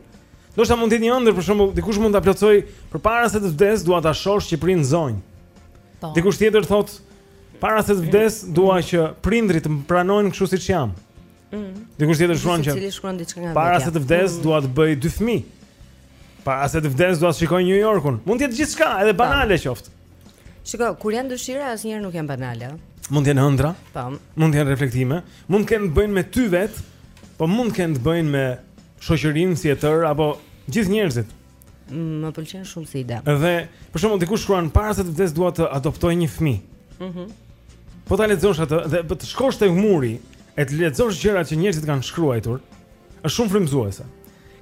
Do të mund të jetë një ëndër, për shembull, dikush mund ta plotësoj përpara se të vdes, dua ta shoh Shqipërinë zonjë. Po. Dikush tjetër thot, para se të vdes, dua që prindrit të më pranojnë kështu siç jam. Mm. Dikush tjetër shkruan që Secili shkruan diçka nga Para se të vdes, mm. dua të bëj dy fëmijë. Para se të vdes, dua të shikoj New Yorkun. Mund të jetë gjithçka, edhe banale qoftë. Shiko, kur janë dëshira, asnjëherë nuk janë banale. Mund të jenë ëndra. Po. Mund të jenë reflektime, mund të kenë të bëjnë me ty vet, po mund të kenë të bëjnë me shoqërinë si e tërë apo gjithë njerëzit. Mm, më pëlqen shumë si ide. Dhe për shembull dikush shkruan para se të vdes dua të adoptoj një fëmijë. Mhm. Mm po ta lexosh atë dhe po të shkosh tek muri e të lexosh gjëra që njerëzit kanë shkruar, është shumë frymëzuese.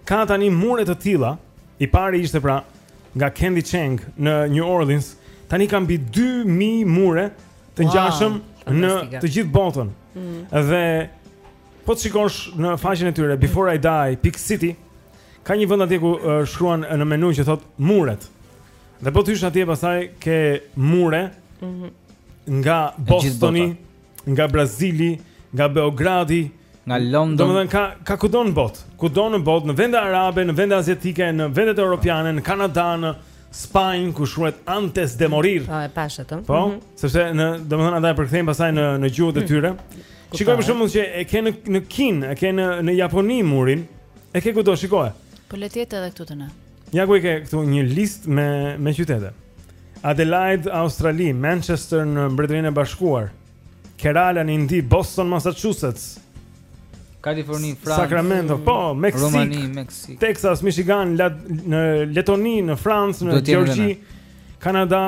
Ka tani mure të tilla, i pari ishte pra nga Candy Chang në New Orleans, tani kanë mbi 2000 mure të ngjashëm wow, në të gjithë botën. Mm -hmm. Dhe po të shikosh në faqen e tyre Before I Die, pikë City, Ka një vend atje ku uh, shkruan në menu që thot muret. Dhe po të hysh atje pastaj ke mure. Mhm. Mm nga Bostoni, nga Brazili, nga Beogradi, nga London. Domethënë ka ka kudo në botë, kudo në botë, në vende arabe, në vende aziatike, në vendet europiane, në Kanada, në Spanjë ku shkruhet antes de morir. Po, e pashë atë. Po, mm -hmm. sepse në domethënë ata e përkthejnë pastaj në në gjuhët e tyre. Shikoj për shembull që e kanë në Kinë, e kanë në Japoni murin. E ke kudo, shikoje. Po le të jetë edhe këtu te ne. Ja ku e ke këtu një listë me me qytete. Adelaide, Australi, Manchester në Mbretërinë e Bashkuar, Kerala në Indi, Boston, Massachusetts, Kaliforni, Francë, Sacramento, po, Meksik, Romani, Meksik, Texas, Michigan, La në Letoni, në Francë, në Gjeorgji, Kanada,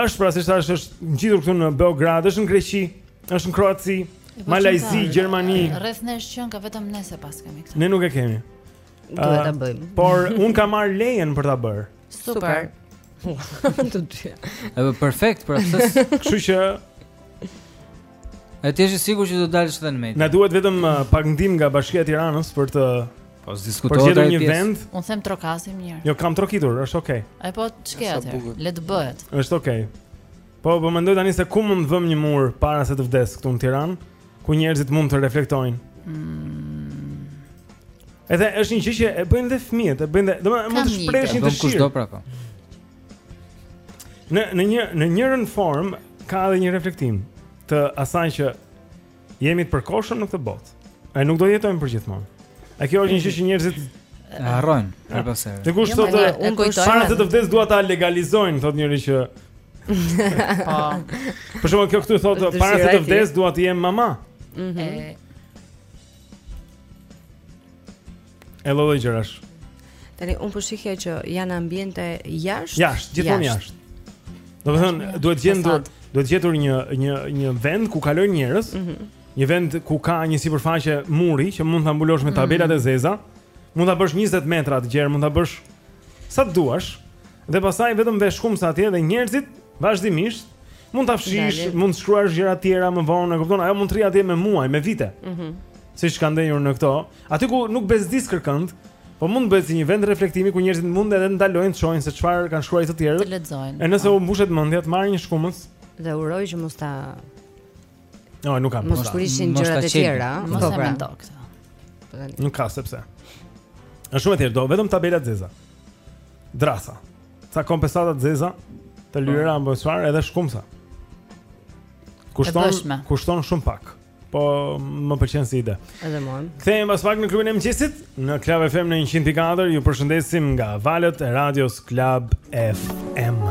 Është pra siç thash është ngjitur këtu në Beograd, është në Greqi, është në Kroaci, po Malajzi, Gjermani. Rreth nesh qenka vetëm ne s'e paskemi këtë. Ne nuk e kemi. Duhet ta bëjmë. Por un kam marr lejen për ta bër. Super. Të dyja. Është perfekt për atë. Kështu që E ti je sigurt që do dalësh edhe në media? Na duhet vetëm uh, pak ndihmë nga Bashkia e Tiranës për të dedikuar një vend. Un them trokasim mirë. Jo, kam trokitur, është okay. E po ç'ke atë? Le të bëhet. Është okay. Po po mendoj tani se ku mund të vëmë një mur para se të vdes këtu në Tiranë, ku njerëzit mund të reflektojnë. Mm. Edhe është një gjë që e bëjnë dhe fëmijët, e bëjnë, domethënë mund të shpresh një dëshirë. Kushdo pra po? Në në një në njërën formë ka edhe një reflektim të asaj që jemi të përkohshëm në këtë botë. E nuk do jetojmë përgjithmonë. E kjo është një gjë që njerëzit harrojnë për ah. pasherë. Dikush thotë jo, unë kujtoj. Para se të vdes dua ta legalizojnë, thotë njëri që Po. Për shkak kjo këtu thotë para se të vdes dua të jem mama. Mhm. E lloj-lloj gjërash. Tani unë po shihja që janë ambiente jashtë. Jashtë, gjithmonë jashtë. Domethënë duhet gjendur duhet gjetur një një një vend ku kalojnë njerëz. Mm -hmm. Një vend ku ka një sipërfaqe muri që mund ta mbulosh me mhm. tabelat mm -hmm. e zeza. Mund ta bësh 20 metra të gjerë, mund ta bësh sa të duash. Dhe pastaj vetëm vë shkumësa atje dhe njerëzit vazhdimisht Mund ta fshish, mund të shkruash gjëra të tjera më vonë, e kupton? Ajo mund të rrijë atje me muaj, me vite. Mhm. Mm Siç ka ndenjur në këto, aty ku nuk bezdis kërkënd, po mund të bëhet si një vend reflektimi ku njerëzit mund edhe të ndalojnë të shohin se çfarë kanë shkruar të tjerët. Të lexojnë. E nëse po. u mbushet mendja, të marrin një shkumës. Dhe uroj që mos ta Jo, nuk ka. Mos shkruajnë gjëra të tjera, mos e pra. mendo këtë. Po nuk ka sepse. Është shumë e thjeshtë, vetëm tabela të zeza. Dërrasa. Ca kompensata të zeza, të lyera po. apo çfarë, edhe shkumësa. Kushton kushton shumë pak. Po më pëlqen si ide. Edhe më. Kthehemi pas pak në klubin e mëngjesit në Club FM në 104. Ju përshëndesim nga valët e radios Club FM.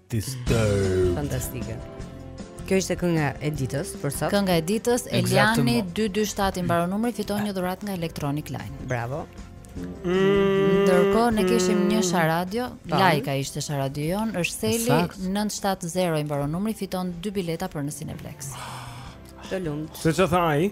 Disturbed. Fantastike. Kjo ishte kënga e ditës për sot. Kënga e ditës Eliani 227 i mbaron numri fiton një dhuratë nga Electronic Line. Bravo. Mm. Ndërkohë ne kishim një sharadio, Lajka ishte sharadio jonë, është Seli 970 i mbaron numri fiton dy bileta për në Cineplexx. Të lumtë. Se çfarë tha ai?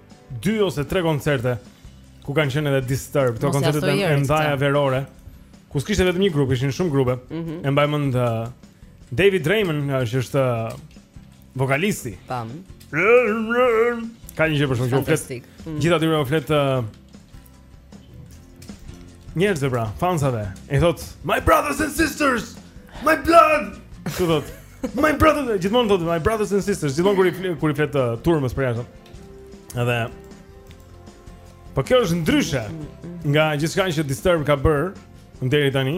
dy ose tre koncerte ku kanë qenë edhe Disturbed, këto koncertet e ndaja verore. Ku s'kishte vetëm një grup, ishin shumë grupe. Mm -hmm. E mbaj mend uh, David Draiman, uh, që është uh, vokalisti. Pam. Ka një gjë për shembull që flet. Mm. Gjithë atyre u flet uh, Njerëzve pra, fansave, i thotë My brothers and sisters, my blood Kështu thotë My brothers, gjithmonë thotë my brothers and sisters Gjithmonë kur i, fl kur i flet uh, turmës përjashtë Edhe Po kjo është ndryshe Nga gjithçka që Disturb ka bërë Në deri tani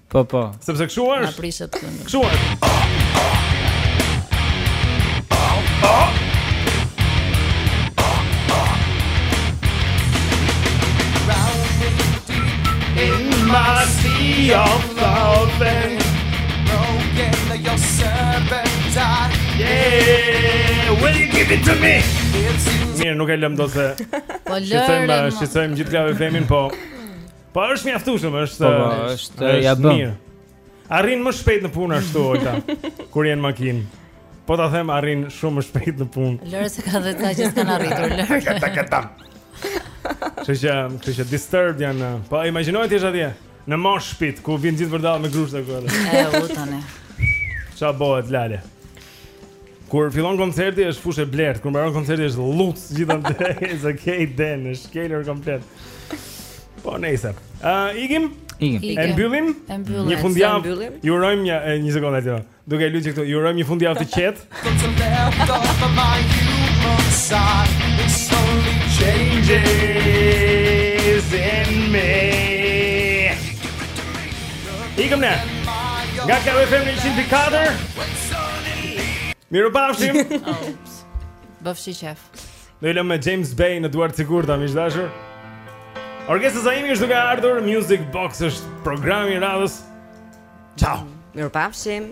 Po, po. Sepse kështu është. Na prishet kënga. Kështu është. Mirë, nuk e lëmë dot se Po lëre Shqetësojmë gjithë Club FM-in, po Po është mjaftueshëm, është po, po, është ja bën. Arrin më shpejt në punë ashtu ore. Kur je në makinë. Po ta them arrin shumë më shpejt në punë. Lëre se ka dhe ata që s'kan arritur lëre. Ka nga ata ka nga ata. S'është, s'është disturbed janë. Po imagjinoje ti atje në mosh pit ku vin gjithë vërdall me grushta këtu. E u tani. Ça bëhet lale. Kur fillon koncerti është fushë e blertë, kur mbaron koncerti është lluc gjithandej, it's okay then, është shkelur komplet. Po nejse. Ë uh, ikim? Ikim. E mbyllim? E mbyllim. Një fundjavë. Ju urojmë një një sekondë atje. Duke e luajtur këtu, ju urojmë një fundjavë të qetë. Ikim ne Nga Club FM njëqind pikë katër Mirupafshim Bëfshi qejf Ju lëmë me James Bay në duar të sigurta miq të dashur Orgesa Zaimi është duke ardhur Music Box është programi i radhës Ciao Mirupafshim Mirupafshim